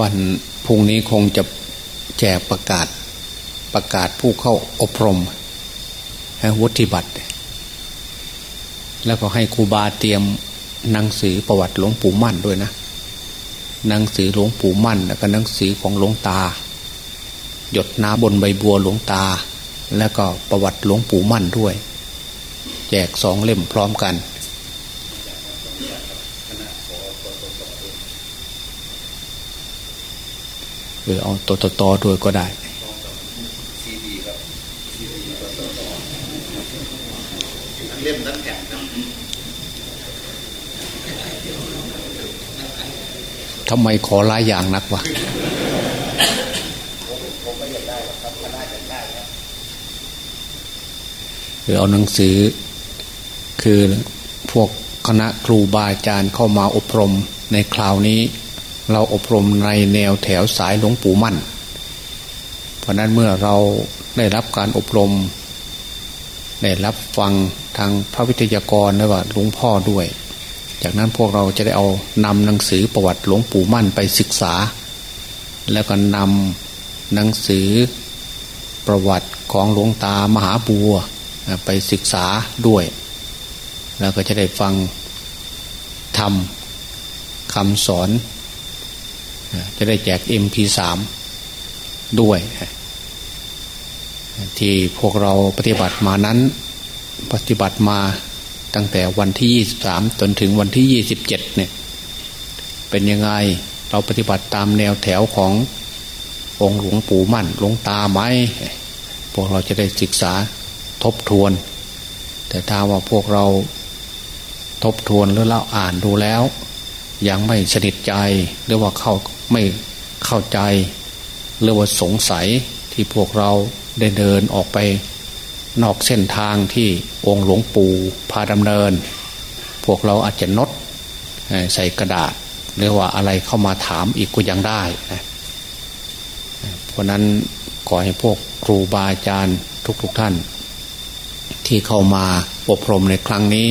วันพุ่งนี้คงจะแจกประกาศประกาศผู้เข้าอบรมวุฒิบัตร แล้วก็ให้ครูบาเตรียมหนังสือประวัติหลวงปู่มั่นด้วยนะ หนังสือหลวงปู่มั่นแล้วก็หนังสือของหลวงตา หยดน้ำบนใบบัวหลวงตา แล้วก็ประวัติหลวงปู่มั่นด้วย แจกสองเล่มพร้อมกัน หรือเอาตัวต่อด้วยก็ได้เล่มนั้นแผ่นทำไมขอหลายอย่างนักวะคือเอาหนังสือ คือพวกคณะครูบาอาจารย์เข้ามาอบรมในคราวนี้ เราอบรมในแนวแถวสายหลวงปู่มั่น เพราะนั้นเมื่อเราได้รับการอบรม ได้รับฟังทางพระวิทยากรและว่าหลวงพ่อด้วย จากนั้นพวกเราจะได้เอานำหนังสือประวัติหลวงปู่มั่นไปศึกษา แล้วก็นำหนังสือประวัติของหลวงตามหาบัวไปศึกษาด้วย แล้วก็จะได้ฟังทำคำสอน จะได้แจก MP3 ด้วย ที่พวกเราปฏิบัติมานั้น ปฏิบัติมาตั้งแต่วันที่ยี่สามจนถึงวันที่ยี่สิบเจ็ดเนี่ย เป็นยังไงเราปฏิบัติตามแนวแถวขององค์หลวงปู่มั่นหลวงตาไหมพวกเราจะได้ศึกษาทบทวน แต่ถ้าว่าพวกเราทบทวนหรือเราอ่านดูแล้ว ยังไม่สนิทใจหรือว่าเข้า ไม่เข้าใจหรือว่าสงสัยที่พวกเราได้เดินออกไป นอกเส้นทางที่องค์หลวงปู่พาดำเนิน พวกเราอาจจะนดใส่กระดาษ หรือว่าอะไรเข้ามาถามอีกก็ยังได้นะเพราะนั้นขอให้พวกครูบาอาจารย์ทุกๆทท่าน ที่เข้ามาอบรมในครั้งนี้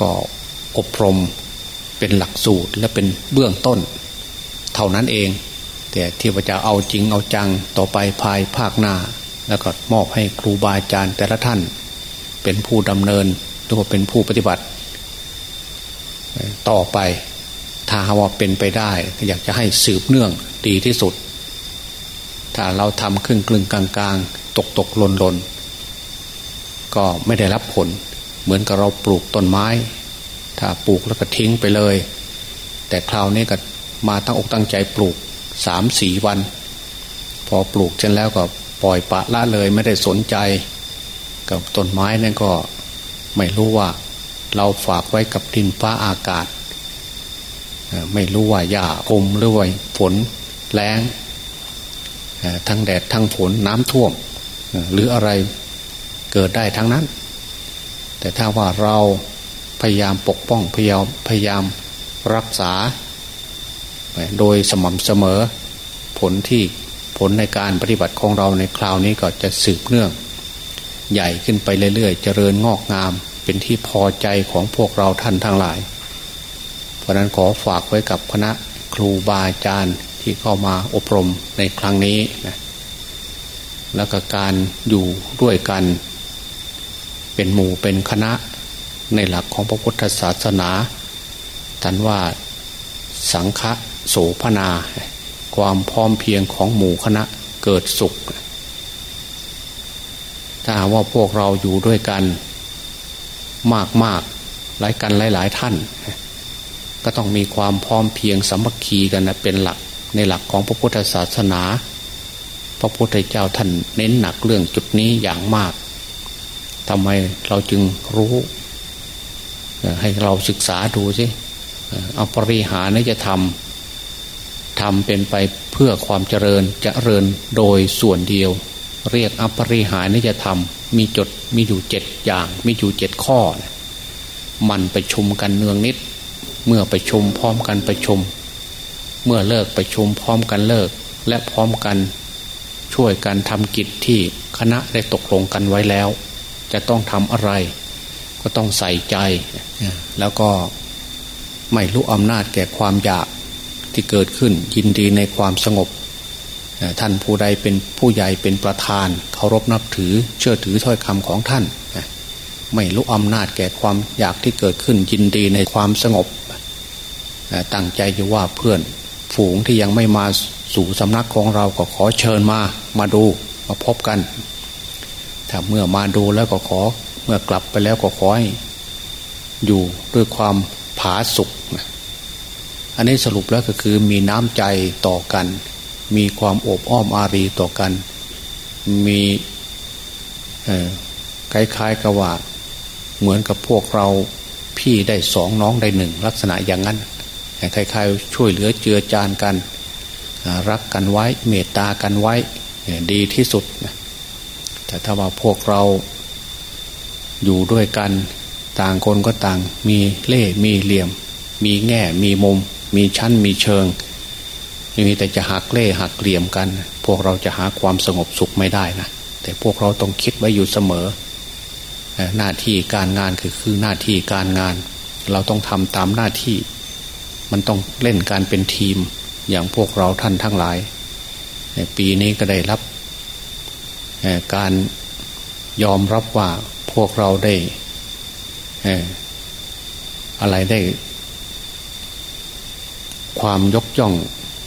ก็อบรม เป็นหลักสูตรและเป็นเบื้องต้น เท่านั้นเอง แต่ที่ว่าจะเอาจริงเอาจังต่อไปภายภาคหน้า แล้วก็มอบให้ครูบาอาจารย์แต่ละท่าน เป็นผู้ดำเนินหรือว่าเป็นผู้ปฏิบัติ ต่อไปถ้าว่าเป็นไปได้อยากจะให้สืบเนื่องดีที่สุด ถ้าเราทำครึ่งกลึงกลางกลางตกตกหล่นหล่นก็ไม่ได้รับผล เหมือนกับเราปลูกต้นไม้ ถ้าปลูกแล้วก็ทิ้งไปเลย แต่คราวนี้ก็มาตั้งอกตั้งใจปลูกสามสี่วัน พอปลูกเสร็จแล้วก็ปล่อยปะละเลยไม่ได้สนใจ กับต้นไม้นั่นก็ไม่รู้ว่า เราฝากไว้กับดินฟ้าอากาศ ไม่รู้ว่าหญ้าอมหรือว่าฝนแรงทั้งแดดทั้งฝนน้ำท่วม หรืออะไรเกิดได้ทั้งนั้น แต่ถ้าว่าเรา พยายามปกป้องพยายามพยายามรักษา โดยสม่ำเสมอผลที่ผลในการปฏิบัติของเราในคราวนี้ก็จะสืบเนื่อง ใหญ่ขึ้นไปเรื่อยๆ เจริญงอกงามเป็นที่พอใจของพวกเราท่านทั้งหลาย เพราะนั้นขอฝากไว้กับคณะครูบาอาจารย์ที่เข้ามาอบรมในครั้งนี้นะแล้วก็การอยู่ด้วยกัน เป็นหมู่เป็นคณะ ในหลักของพระพุทธศาสนาท่านว่าสังฆโสพนา ความพร้อมเพียงของหมู่คณะเกิดสุข ถ้าว่าพวกเราอยู่ด้วยกันมากมากหลายกันหลายหลายท่าน ก็ต้องมีความพร้อมเพียงสามัคคีกันนะเป็นหลักในหลักของพระพุทธศาสนา พระพุทธเจ้าท่านเน้นหนักเรื่องจุดนี้อย่างมากทำไมเราจึงรู้ ให้เราศึกษาดูสิเอาปริหารนี้จะทำทำเป็นไปเพื่อความเจริญจเจริญโดยส่วนเดียว เรียกอปริหารนิยธรรมมีจดมีอยู่เจ็ดอย่าง มีอยู่เจ็ดข้อ มันไปชุมกันเนืองนิด เมื่อไปชุมพร้อมกันไปชุม เมื่อเลิกไปชุมพร้อมกันเลิก และพร้อมกันช่วยกันทำกิจที่คณะได้ตกลงกันไว้แล้ว จะต้องทำอะไร ก็ต้องใส่ใจ แล้วก็ไม่รู้อำนาจแก่ความอยากที่เกิดขึ้นยินดีในความสงบ ท่านผู้ใดเป็นผู้ใหญ่เป็นประธานเคารพนับถือเชื่อถือถ้อยคำของท่าน ไม่ลุกอำนาจแก่ความอยากที่เกิดขึ้นยินดีในความสงบ ตั้งใจจะว่าเพื่อนฝูงที่ยังไม่มาสู่สำนักของเราก็ขอเชิญมามาดูมาพบกัน ถ้าเมื่อมาดูแล้วก็ขอ เมื่อกลับไปแล้วก็ขอให้อยู่ด้วยความผาสุกอันนี้สรุปแล้วก็คือมีน้ำใจต่อกัน มีความอบอ้อมอารีต่อกัน มีคล้ายๆกับว่าเหมือนกับพวกเราพี่ได้สองน้องได้หนึ่งลักษณะอย่างนั้นคล้ายๆช่วยเหลือเจือจานกัน รักกันไว้เมตตากันไว้ดีที่สุดแต่ถ้าว่าพวกเรา อยู่ด้วยกันต่างคนก็ต่าง มีเล่มีเหลี่ยม มีแง่มีมุม มีชั้นมีเชิงมีแต่จะหักเล่หักเหลี่ยมกัน พวกเราจะหาความสงบสุขไม่ได้นะแต่พวกเราต้องคิดไว้อยู่เสมอ หน้าที่การงานคือคือหน้าที่การงาน เราต้องทำตามหน้าที่ มันต้องเล่นการเป็นทีม อย่างพวกเราท่านทั้งหลาย ปีนี้ก็ได้รับการยอมรับว่า พวกเราได้อะไรได้ ความยกย่อง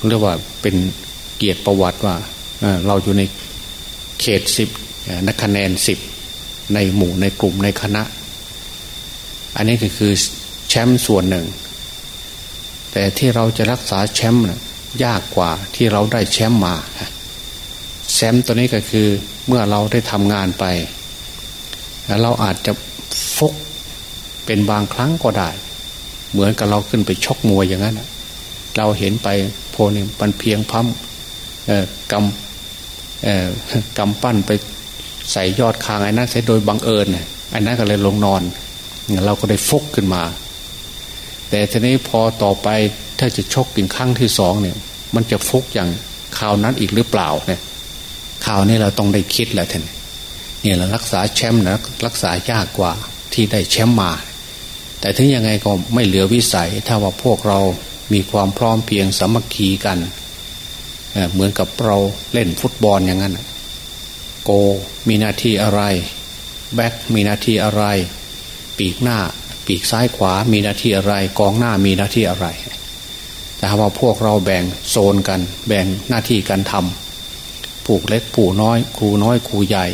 เรียกว่าเป็นเกียรติประวัติว่าเราอยู่ในเขตสิบนักคะแนนสิบในหมู่ในกลุ่มในคณะ อันนี้ก็คือแชมป์ส่วนหนึ่ง แต่ที่เราจะรักษาแชมป์ยากกว่าที่เราได้แชมป์มาแชมป์ตัวนี้ก็คือเมื่อเราได้ทำงานไป เราอาจจะฟุกเป็นบางครั้งก็ได้ เหมือนกับเราขึ้นไปชกมวยอย่างนั้นเราเห็นไปโพนี่มันเพียงพัมกำกำปั้นไปใส่ยอดคางไอ้นั้นใส่โดยบังเอิญไอ้นั้นก็เลยลงนอน เราก็ได้ฟุกขึ้นมา แต่ทีนี้พอต่อไปถ้าจะชกอีกครั้งที่สองเนี่ย มันจะฟุกอย่างข่าวนั้นอีกหรือเปล่าเนี่ยข่าวนี้เราต้องได้คิดแหละท่าน เนี่ยเรารักษาแชมป์นะรักษายากกว่าที่ได้แชมป์มา แต่ถึงยังไงก็ไม่เหลือวิสัย ถ้าว่าพวกเรามีความพร้อมเพียงสามัคคีกันเเหมือนกับเราเล่นฟุตบอลอย่างนั้นโกมีหน้าที่อะไร แบ็กมีหน้าที่อะไร ปีกหน้า ปีกซ้ายขวามีหน้าที่อะไร กองหน้ามีหน้าที่อะไร แต่ว่าพวกเราแบ่งโซนกัน แบ่งหน้าที่การทำผูกเล็กผูน้อยครูน้อยครูใหญ่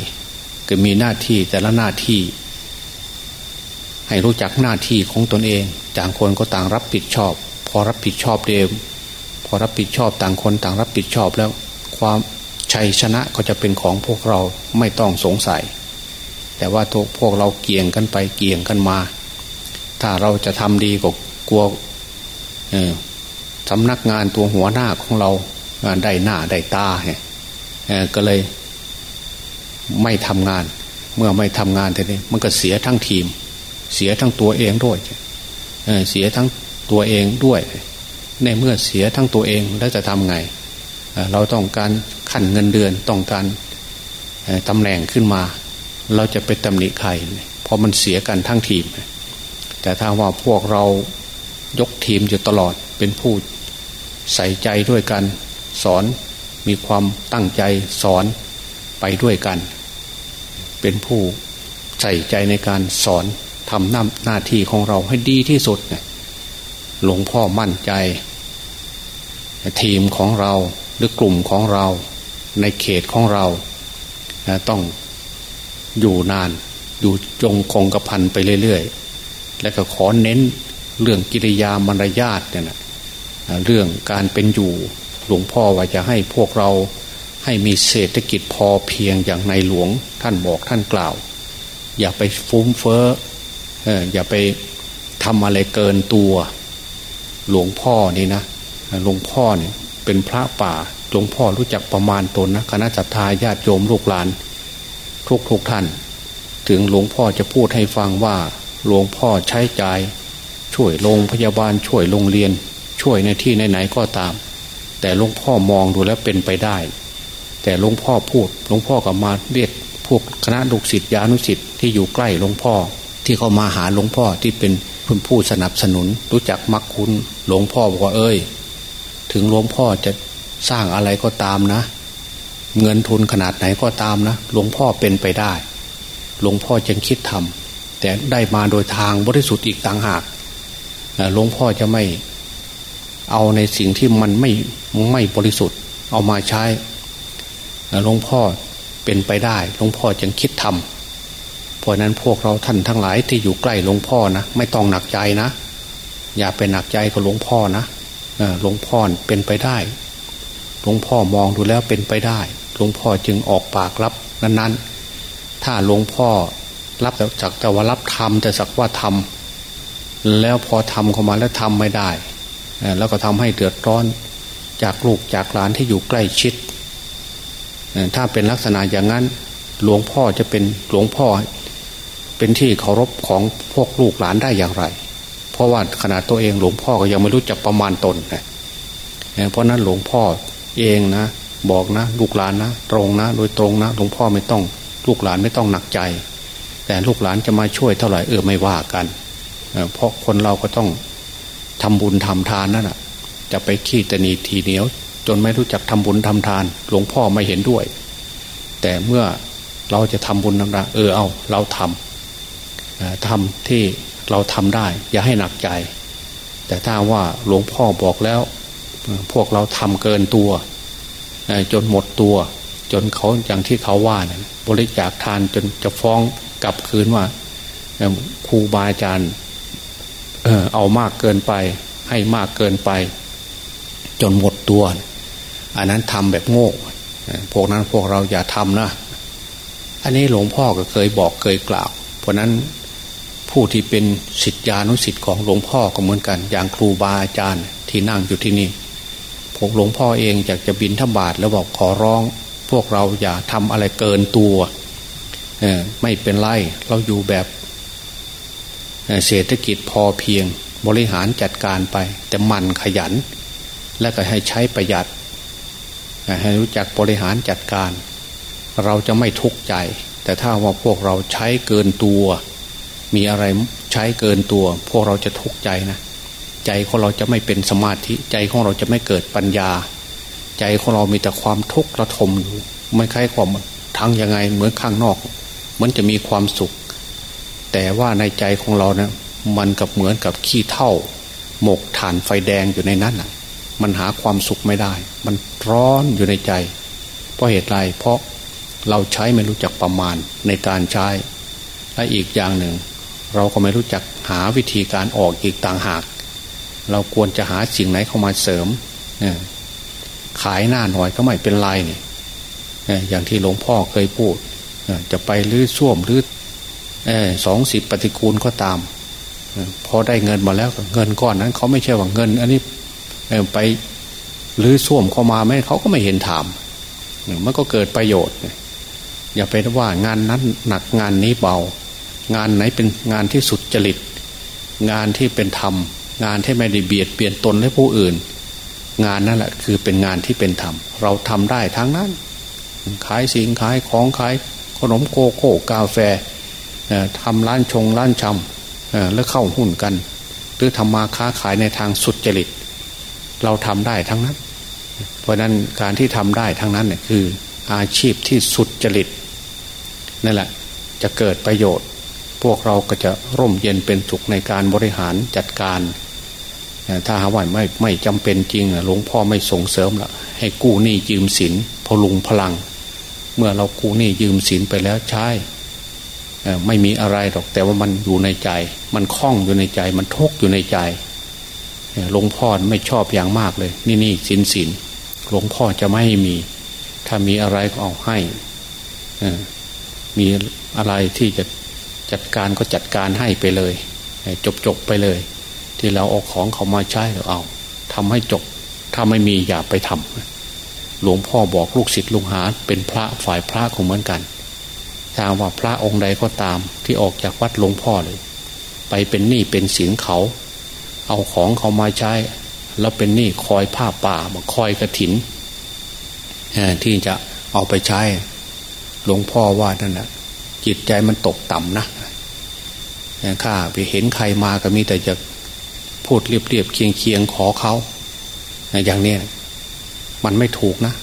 ก็มีหน้าที่แต่ละหน้าที่ ให้รู้จักหน้าที่ของตนเองจางคนก็ต่างรับผิดชอบ พอรับผิดชอบเดิมพอรับผิดชอบต่างคนต่างรับผิดชอบแล้ว ความชัยชนะก็จะเป็นของพวกเราไม่ต้องสงสัย แต่ว่าพวกเราเกี่ยงกันไปเกี่ยงกันมา ถ้าเราจะทำดีก็กลัวสำนักงานตัวหัวหน้าของเราได้หน้าได้ตาเนี่ยก็เลย ไม่ทำงาน เมื่อไม่ทำงานทีนี้มันก็เสียทั้งทีม เสียทั้งตัวเองด้วยเสียทั้งตัวเองด้วย ในเมื่อเสียทั้งตัวเองแล้วจะทำไงเราต้องการขั้นเงินเดือนต้องการตำแหน่งขึ้นมา เราจะไปตำหนิใครเพราะมันเสียกันทั้งทีม แต่ถ้าว่าพวกเรายกทีมอยู่ตลอดเป็นผู้ใส่ใจด้วยกัน สอนมีความตั้งใจสอนไปด้วยกัน เป็นผู้ใส่ใจในการสอนทำหน้าหน้าที่ของเราให้ดีที่สุดหลวงพ่อมั่นใจ ทีมของเราหรือกลุ่มของเรา ในเขตของเราต้องอยู่นาน อยู่จงคงกระพันไปเรื่อยๆ และก็ขอเน้นเรื่องกิริยามารยาทเนี่ยนะเรื่องการเป็นอยู่หลวงพ่อว่าจะให้พวกเรา ให้มีเศรษฐกิจพอเพียงอย่างในหลวงท่านบอกท่านกล่าว อย่าไปฟุ้มเฟ้ออย่าไปทำอะไรเกินตัว หลวงพ่อนี่นะหลวงพ่อเนี่ยเป็นพระป่าหลวงพ่อรู้จักประมาณตนนะคณะจัตตาญาติโยมลูกหลาน ทุกทุกท่าน ถึงหลวงพ่อจะพูดให้ฟังว่า หลวงพ่อใช้จ่ายช่วยโรงพยาบาลช่วยโรงเรียน ช่วยในที่ไหนๆก็ตาม แต่หลวงพ่อมองดูแล้วเป็นไปได้ แต่หลวงพ่อพูดหลวงพ่อก็มาเรียกพวกคณะลูกศิษย์ยานุศิษย์ที่อยู่ใกล้หลวงพ่อ ที่เขามาหาหลวงพ่อที่เป็นผู้สนับสนุน รู้จักมักคุณหลวงพ่อบอกว่าเอ้ย ถึงหลวงพ่อจะสร้างอะไรก็ตามนะ เงินทุนขนาดไหนก็ตามนะหลวงพ่อเป็นไปได้ หลวงพ่อจึงคิดทำแต่ได้มาโดยทางบริสุทธิ์อีกต่างหากหลวงพ่อจะไม่เอาในสิ่งที่มันไม่ไม่บริสุทธิ์ เอามาใช้ หลวงพ่อเป็นไปได้หลวงพ่อจึงคิดทำเพราะนั้นพวกเราท่านทั้งหลายที่อยู่ใกล้หลวงพ่อนะไม่ต้องหนักใจนะ อย่าไปหนักใจกับหลวงพ่อนะหลวงพ่อเป็นไปได้ หลวงพ่อมองดูแล้วเป็นไปได้ หลวงพ่อจึงออกปากรับนั้นๆ ถ้าหลวงพ่อรับจากแต่ว่ารับทำแต่สักว่าทำแล้วพอทำเข้ามาแล้วทำไม่ได้ แล้วก็ทำให้เดือดร้อนจากลูกจากหลานที่อยู่ใกล้ชิด ถ้าเป็นลักษณะอย่างนั้น หลวงพ่อจะเป็นหลวงพ่อ เป็นที่เคารพของพวกลูกหลานได้อย่างไร เพราะว่าขณะตัวเองหลวงพ่อก็ยังไม่รู้จักประมาณตนนะเพราะนั้นหลวงพ่อเองนะ บอกนะ ลูกหลานนะ ตรงนะ โดยตรงนะหลวงพ่อไม่ต้อง ลูกหลานไม่ต้องหนักใจ แต่ลูกหลานจะมาช่วยเท่าไหร่เออไม่ว่ากันเพราะคนเราก็ต้องทำบุญทำทานนั่นแหะจะไปขี้ตนีทีเหนียว จนไม่รู้จักทำบุญทำทาน หลวงพ่อไม่เห็นด้วย แต่เมื่อเราจะทำบุญต่างๆเออเอา เราทำทำที่เราทำได้ อย่าให้หนักใจ แต่ถ้าว่าหลวงพ่อบอกแล้ว พวกเราทำเกินตัว จนหมดตัว จนเขาอย่างที่เขาว่าเนี่ยบริจาคทานจนจะฟ้องกลับคืนว่าครูบาอาจารย์เออเอามากเกินไป ให้มากเกินไป จนหมดตัว อันนั้นทำแบบโง่พวกนั้นพวกเราอย่าทำนะ อันนี้หลวงพ่อก็เคยบอกเคยกล่าว เพราะนั้นผู้ที่เป็นสิทธิานุสิทธิ์ของหลวงพ่อก็เหมือนกัน อย่างครูบาอาจารย์ที่นั่งอยู่ที่นี่พวกหลวงพ่อเองอยากจะบินทบาทแล้วบอกขอร้อง พวกเราอย่าทำอะไรเกินตัวไม่เป็นไรเราอยู่แบบเศรษฐกิจพอเพียงบริหารจัดการไป แต่มันขยัน และก็ให้ใช้ประหยัด ให้รู้จักบริหารจัดการ เราจะไม่ทุกข์ใจ แต่ถ้าว่าพวกเราใช้เกินตัว มีอะไรใช้เกินตัว พวกเราจะทุกข์ใจนะใจของเราจะไม่เป็นสมาธิใจของเราจะไม่เกิดปัญญา ใจของเรามีแต่ความทุกข์ระทมอยู่ไม่คล้ายความทั้งยังไงเหมือนข้างนอกเหมือนจะมีความสุข แต่ว่าในใจของเราเนะี่ยมันกับเหมือนกับขี้เท่า หมกฐานไฟแดงอยู่ในนั้นอะ มันหาความสุขไม่ได้ มันร้อนอยู่ในใจ เพราะเหตุไรเพราะเราใช้ไม่รู้จักประมาณในการใช้ และอีกอย่างหนึ่ง เราก็ไม่รู้จักหาวิธีการออกอีกต่างหาก เราควรจะหาสิ่งไหนเข้ามาเสริมขายหน้าหน่อยก็ไม่เป็นไรเนี่ยอย่างที่หลวงพ่อเคยพูดจะไปลื้อส้วมลื้อสองสิบปฏิกูลก็ตามพอได้เงินมาแล้วเงินก้อนนั้นเขาไม่ใช่ว่าเงิน อันนี้ ไปหรือส้วมเข้ามาไหมเขาก็ไม่เห็นถามมันก็เกิดประโยชน์ อย่าไปว่างานนั้นหนักงานนี้เบา งานไหนเป็นงานที่สุดจริต งานที่เป็นธรรม งานที่ไม่ได้เบียดเปลี่ยนตนให้ผู้อื่น งานนั่นแหละคือเป็นงานที่เป็นธรรม เราทำได้ทั้งนั้นขายสินขายของขายขนมโกโก้กาแฟทำร้านชงร้านชำแล้วเข้าหุ้นกัน หรือทำมาค้าขายในทางสุดจริต เราทำได้ทั้งนั้น เพราะนั้นการที่ทำได้ทั้งนั้นเนี่ยคืออาชีพที่สุดจริตนั่นแหละจะเกิดประโยชน์ พวกเราก็จะร่มเย็นเป็นสุขในการบริหารจัดการถ้าหาว่าไม่ไม่จำเป็นจริงหลวงพ่อไม่ส่งเสริมละให้กู้หนี้ยืมสินพลุงพลัง เมื่อเรากู้หนี้ยืมสินไปแล้วใช้ไม่มีอะไรหรอกแต่ว่ามันอยู่ในใจ มันคล้องอยู่ในใจ มันทุกอยู่ในใจ หลวงพ่อไม่ชอบอย่างมากเลย นี่นี่สินสินหลวงพ่อจะไม่ให้มี ถ้ามีอะไรก็เอาให้มีอะไรที่จะจัดการก็จัดการให้ไปเลย จบจบไปเลย ที่เราเอาของเขามาใช้เราเอาทำให้จบ ถ้าไม่มีอย่าไปทำหลวงพ่อบอกลูกศิษย์ลุงหา เป็นพระฝ่ายพระของเหมือนกันถ้าว่าพระองค์ใดก็ตามที่ออกจากวัดหลวงพ่อเลย ไปเป็นหนี้เป็นสินเขา เอาของเขามาใช้ แล้วเป็นหนี้คอยผ้าป่ามาคอยกระถินที่จะเอาไปใช้ หลวงพ่อว่านั่นนะจิตใจมันตกต่ำนะข้าไปเห็นใครมาก็มีแต่จะพูดเรียบเรียบเคียงเคียงขอเขาอย่างนี้มันไม่ถูกนะ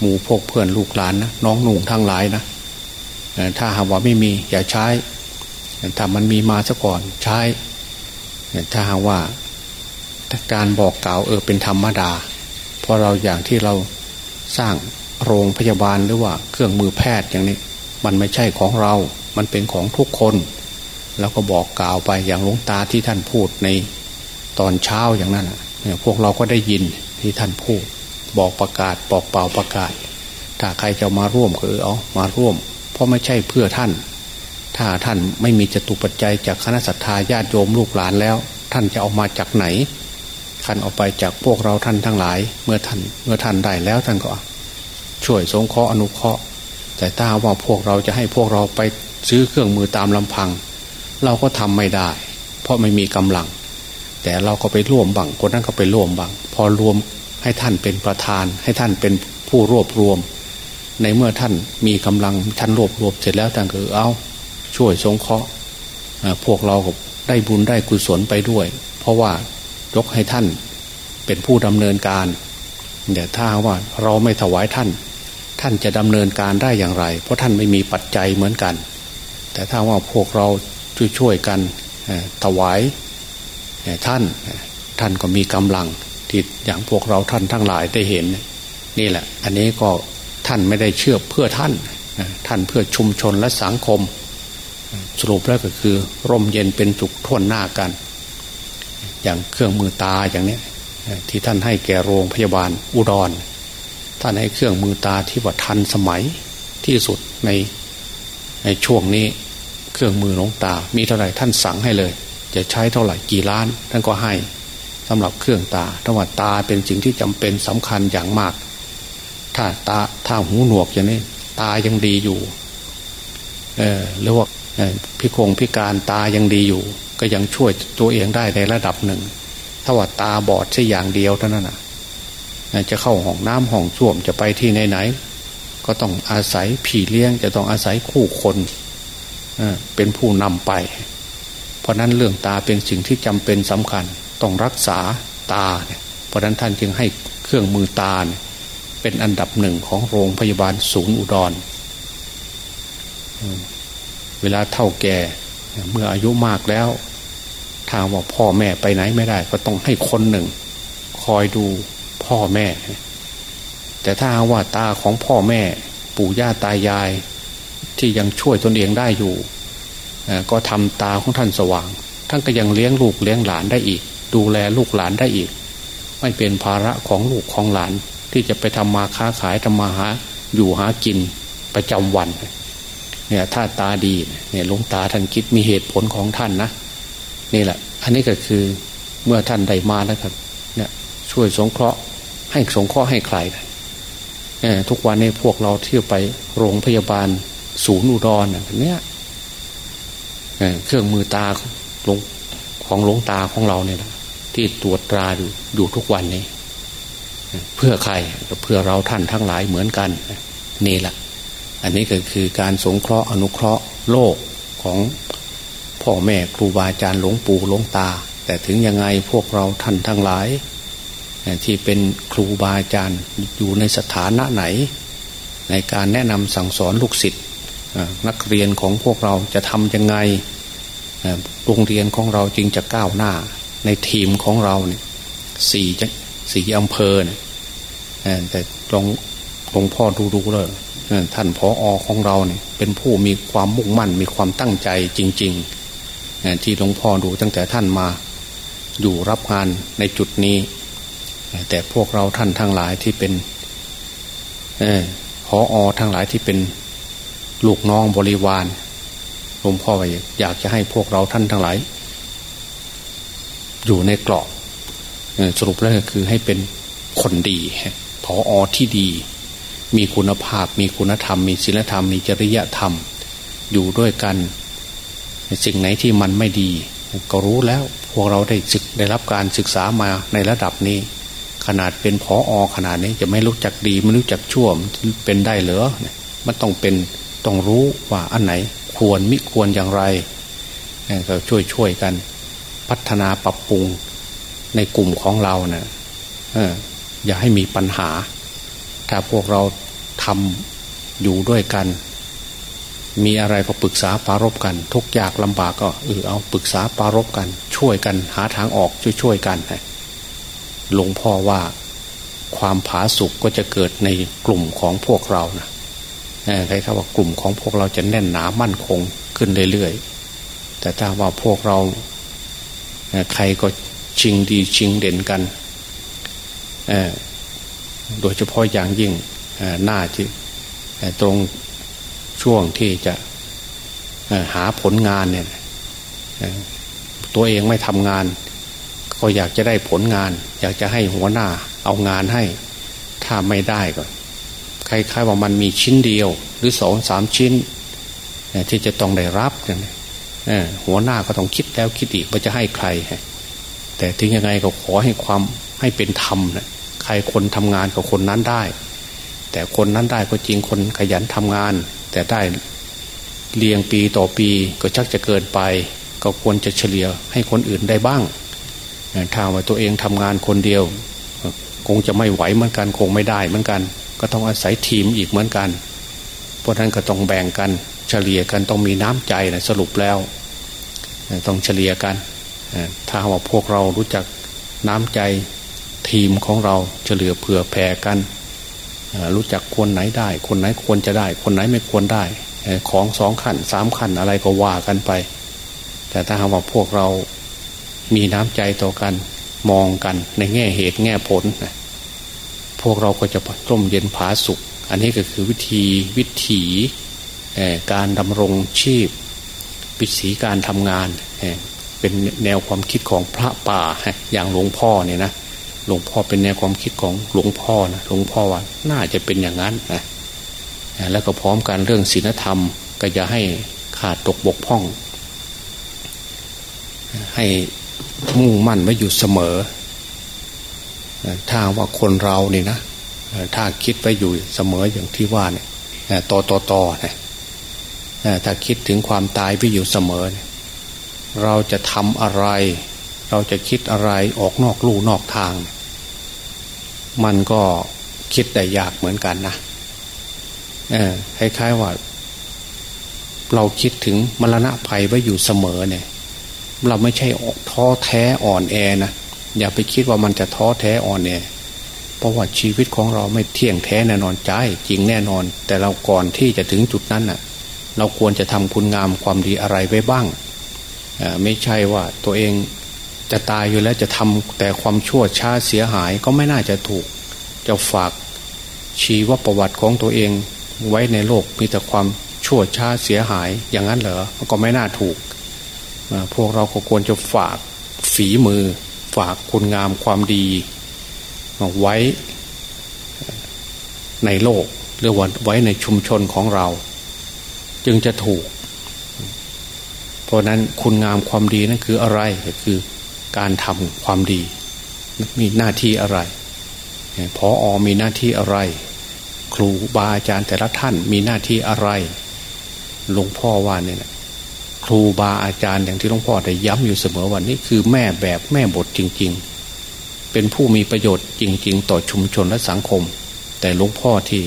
หมู่พวกเพื่อนลูกหลานนะน้องหนุ่งทั้งหลายนะถ้าหากว่าไม่มีอย่าใช้ถ้ามันมีมาซะก่อนใช้ถ้าหากว่า การบอกกล่าวเออเป็นธรรมดา เพราะเราอย่างที่เราสร้างโรงพยาบาลหรือว่าเครื่องมือแพทย์อย่างนี้ มันไม่ใช่ของเรา มันเป็นของทุกคน แล้วก็บอกกล่าวไปอย่างหลวงตาที่ท่านพูดในตอนเช้าอย่างนั้นเนี่ยพวกเราก็ได้ยินที่ท่านพูด บอกประกาศบอกเป่าประกาศ ถ้าใครจะมาร่วมก็เออเอามาร่วม เพราะไม่ใช่เพื่อท่าน ถ้าท่านไม่มีจตุปัจจัยจากคณะสัตยาญาติโยมลูกหลานแล้ว ท่านจะเอามาจากไหน ท่านเอาไปจากพวกเราท่านทั้งหลาย เมื่อท่านเมื่อท่านได้แล้วท่านก็ ช่วยสงเคราะห์อนุเคราะห์ แต่ถ้าว่าพวกเราจะให้พวกเราไปซื้อเครื่องมือตามลำพัง เราก็ทำไม่ได้ เพราะไม่มีกำลัง แต่เราก็ไปร่วมบังคนนั้นก็ไปร่วมบัง พอรวมให้ท่านเป็นประธาน ให้ท่านเป็นผู้รวบรวม ในเมื่อท่านมีกำลังท่านรวบรวมเสร็จแล้วท่านก็เอาช่วยสงเคราะห์พวกเราก็ได้บุญได้กุศลไปด้วย เพราะว่า ยกให้ท่านเป็นผู้ดำเนินการแต่ถ้าว่าเราไม่ถวายท่าน ท่านจะดำเนินการได้อย่างไร เพราะท่านไม่มีปัจจัยเหมือนกัน แต่ถ้าว่าพวกเราช่วยๆกันถวายท่านท่านก็มีกำลังที่อย่างพวกเราท่านทั้งหลายได้เห็น นี่แหละ อันนี้ก็ท่านไม่ได้เชื่อเพื่อท่าน ท่านเพื่อชุมชนและสังคม สรุปแล้วก็คือ ร่มเย็นเป็นจุกท่วนหน้ากัน อย่างเครื่องมือตาอย่างนี้ที่ท่านให้แก่โรงพยาบาลอุดร ท่านให้เครื่องมือตาที่ว่าทันสมัยที่สุดในในช่วงนี้เครื่องมือหลวงตา มีเท่าไหร่ท่านสั่งให้เลย จะใช้เท่าไหร่กี่ล้าน ท่านก็ให้สำหรับเครื่องตาถ้าว่าตาเป็นสิ่งที่จำเป็นสำคัญอย่างมาก ถ้าตาถ้าหูหนวกอย่างนี้ ตายังดีอยู่ เออหรือว่าพิคงพิการตายังดีอยู่ ก็ยังช่วยตัวเองได้ในระดับหนึ่ง ถ้าว่าตาบอดแค่อย่างเดียวเท่านั้นนะจะเข้าห้องน้ำห้องส้วมจะไปที่ไหนไหนก็ต้องอาศัยผีเลี้ยง จะต้องอาศัยคู่คนเป็นผู้นำไป เพราะนั้นเรื่องตาเป็นสิ่งที่จำเป็นสำคัญ ต้องรักษาตาเนี่ยเพราะนั้นท่านจึงให้เครื่องมือตาเเป็นอันดับหนึ่งของโรงพยาบาลศูนย์อุดร เวลาเท่าแก่ เมื่ออายุมากแล้วทางว่าพ่อแม่ไปไหนไม่ได้ ก็ต้องให้คนหนึ่ง คอยดูพ่อแม่ แต่ถ้าว่าตาของพ่อแม่ ปู่ย่าตายาย ที่ยังช่วยตนเองได้อยู่ ก็ทำตาของท่านสว่าง ท่านก็ยังเลี้ยงลูกเลี้ยงหลานได้อีก ดูแลลูกหลานได้อีก ไม่เป็นภาระของลูกของหลานที่จะไปทำมาค้าขายทำมาหาอยู่หากินประจำวัน เนี่ยถ้าตาดีเนี่ยลุงตาท่านคิดมีเหตุผลของท่านนะนี่แหละ อันนี้ก็คือเมื่อท่านได้มาแล้วครับเนี่ยช่วยสงเคราะห์ให้สงเคราะห์ให้ใครเนี่ยทุกวันนี้พวกเราเที่ยวไปโรงพยาบาลศูนย์อุดรเนี่ยเครื่องมือตาลงของหลวงตาของเราเนี่ยที่ตรวจตราอยู่อยู่ทุกวันนี้ เพื่อใครเพื่อเราท่านทั้งหลายเหมือนกัน นี่แหละ อันนี้ก็คือการสงเคราะห์อนุเคราะห์โลกของพ่อแม่ครูบาอาจารย์หลวงปู่หลวงตา แต่ถึงยังไงพวกเราท่านทั้งหลาย ที่เป็นครูบาอาจารย์อยู่ในสถานะไหน ในการแนะนำสั่งสอนลูกศิษย์นักเรียนของพวกเราจะทำยังไงโรงเรียนของเราจึงจะก้าวหน้า ในทีมของเราเนี่ยสี่สี่อำเภอเนี่ยแต่หลวงหลวงพ่อดูดูเลย ท่านพออของเราเนี่ยเป็นผู้มีความมุ่งมั่นมีความตั้งใจจริง ๆ ที่หลวงพ่อดูตั้งแต่ท่านมาอยู่รับงานในจุดนี้ แต่พวกเราท่านทั้งหลายที่เป็นพออทั้งหลายที่เป็นลูกน้องบริวารหลวงพ่ออยากจะให้พวกเราท่านทั้งหลาย อยู่ในกรอบสรุปแล้วก็คือให้เป็นคนดีพออที่ดี มีคุณภาพ มีคุณธรรม มีศีลธรรม มีจริยธรรม อยู่ด้วยกันสิ่งไหนที่มันไม่ดี ก็รู้แล้วพวกเราได้ศึกได้รับการศึกษามาในระดับนี้ ขนาดเป็นพออขนาดนี้จะไม่รู้จักดีไม่รู้จักชั่วเป็นได้เหรอมันต้องเป็นต้องรู้ว่าอันไหนควรมิควรอย่างไรก็ช่วยช่วยกัน พัฒนาปรับปรุงในกลุ่มของเราเนะ่ยอย่าให้มีปัญหา ถ้าพวกเราทำอยู่ด้วยกัน มีอะไรก็ปรึกษาปารบกัน ทุกยากลำบากก็เออเอาปรึกษาปารบกัน ช่วยกันหาทางออกช่วยๆกันหลวงพ่อว่าความผาสุกก็จะเกิดในกลุ่มของพวกเรานะใครเขาว่ากลุ่มของพวกเราจะแน่นหนามั่นคงขึ้นเรื่อยๆแต่ถ้าว่าพวกเราใครก็ชิงดีชิงเด่นกัน โดยเฉพาะอย่างยิ่งหน้าที่ตรงช่วงที่จะหาผลงานเนี่ยตัวเองไม่ทำงาน ก็อยากจะได้ผลงาน อยากจะให้หัวหน้าเอางานให้ ถ้าไม่ได้ก็คล้ายๆว่ามันมีชิ้นเดียว หรือสองสามชิ้น ที่จะต้องได้รับเนี่ยหัวหน้าก็ต้องคิดแล้วคิดอีกว่าจะให้ใคร แต่ถึงยังไงก็ขอให้ความให้เป็นธรรมนะ ใครคนทำงานกับคนนั้นได้ แต่คนนั้นได้ก็จริงคนขยันทำงาน แต่ได้เรียงปีต่อปีก็ชักจะเกินไป ก็ควรจะเฉลี่ยให้คนอื่นได้บ้างถ้าว่าตัวเองทำงานคนเดียว คงจะไม่ไหวเหมือนกันคงไม่ได้เหมือนกัน ก็ต้องอาศัยทีมอีกเหมือนกัน เพราะนั้นก็ต้องแบ่งกันเฉลี่ยกันต้องมีน้ำใจนะสรุปแล้ว ต้องเฉลี่ยกันถ้าว่าพวกเรารู้จักน้ำใจ ทีมของเราจะเฉลือเผื่อแผ่กันรู้จักคนไหนได้ คนไหนควรจะได้ คนไหนไม่ควรได้ ของสองขันสามขันอะไรก็ว่ากันไป แต่ถ้าหากว่าพวกเรามีน้ำใจต่อกันมองกันในแง่เหตุแง่ผลพวกเราก็จะร่มเย็นผาสุข อันนี้ก็คือวิธีวิถีการดำรงชีพวิถีการทำงาน เป็นแนวความคิดของพระป่าอย่างหลวงพ่อเนี่ยนะ หลวงพ่อเป็นแนวความคิดของหลวงพ่อนะหลวงพ่อว่าน่าจะเป็นอย่างนั้นนะแล้วก็พร้อมกันเรื่องศีลธรรม ก็จะให้ขาดตกบกพร่อง ให้มุ่งมั่นไว้อยู่เสมอถ้าว่าคนเราเนี่ยนะถ้าคิดไปอยู่เสมออย่างที่ว่าเนี่ยต่อต่อต่อนี่ยถ้าคิดถึงความตายไปอยู่เสมอเนี่ยเราจะทำอะไร เราจะคิดอะไรออกนอกลู่นอกทาง มันก็คิดได้ยากเหมือนกันนะเออคล้ายๆว่า เราคิดถึงมรณะภัยไว้อยู่เสมอเนี่ย เราไม่ใช่ท้อแท้อ่อนแอนะอย่าไปคิดว่ามันจะท้อแท้อ่อนแอเพราะว่าชีวิตของเราไม่เที่ยงแท้แน่นอนใจจริงแน่นอน แต่เราก่อนที่จะถึงจุดนั้นน่ะ เราควรจะทำคุณงามความดีอะไรไว้บ้างไม่ใช่ว่าตัวเอง จะตายอยู่แล้วจะทำแต่ความชั่วช้าเสียหายก็ไม่น่าจะถูก จะฝากชีวประวัติของตัวเองไว้ในโลกมีแต่ความชั่วช้าเสียหายอย่างนั้นเหรอก็ไม่น่าถูก พวกเราก็ควรจะฝากฝีมือ ฝากคุณงามความดีไว้ในโลกหรือว่าไว้ในชุมชนของเรา จึงจะถูก เพราะนั้นคุณงามความดีนั่นคืออะไรคือ การทำความดี มีหน้าที่อะไรพออมีหน้าที่อะไร ครูบาอาจารย์แต่ละท่านมีหน้าที่อะไรหลวงพ่อว่าเนี่ยครูบาอาจารย์อย่างที่หลวงพ่อได้ย้ำอยู่เสมอวันนี้คือแม่แบบแม่บทจริง ๆ เป็นผู้มีประโยชน์จริง ๆ ต่อชุมชนและสังคม แต่หลวงพ่อที่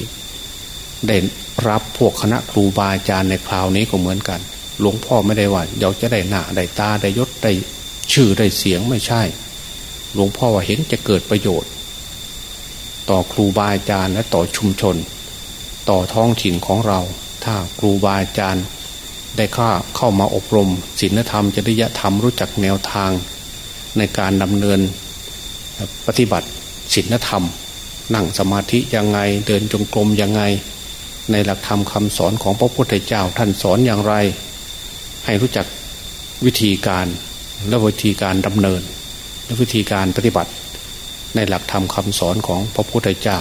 ได้รับพวกคณะครูบาอาจารย์ในคราวนี้ก็เหมือนกัน หลวงพ่อไม่ได้ว่าอยากจะได้หน้าได้ตาได้ยศได้ ชื่อได้เสียงไม่ใช่ หลวงพ่อว่าเห็นจะเกิดประโยชน์ ต่อครูบาอาจารย์และต่อชุมชน ต่อท้องถิ่นของเรา ถ้าครูบาอาจารย์ได้ข้าเข้ามาอบรมศีลธรรมจริยธรรมรู้จักแนวทาง ในการดำเนินปฏิบัติศีลธรรม นั่งสมาธิยังไงเดินจงกรมยังไง ในหลักธรรมคำสอนของพระพุทธเจ้าท่านสอนอย่างไร ให้รู้จักวิธีการ และวิธีการดำเนินและวิธีการปฏิบัติ ในหลักธรรมคำสอนของพระพุทธเจ้า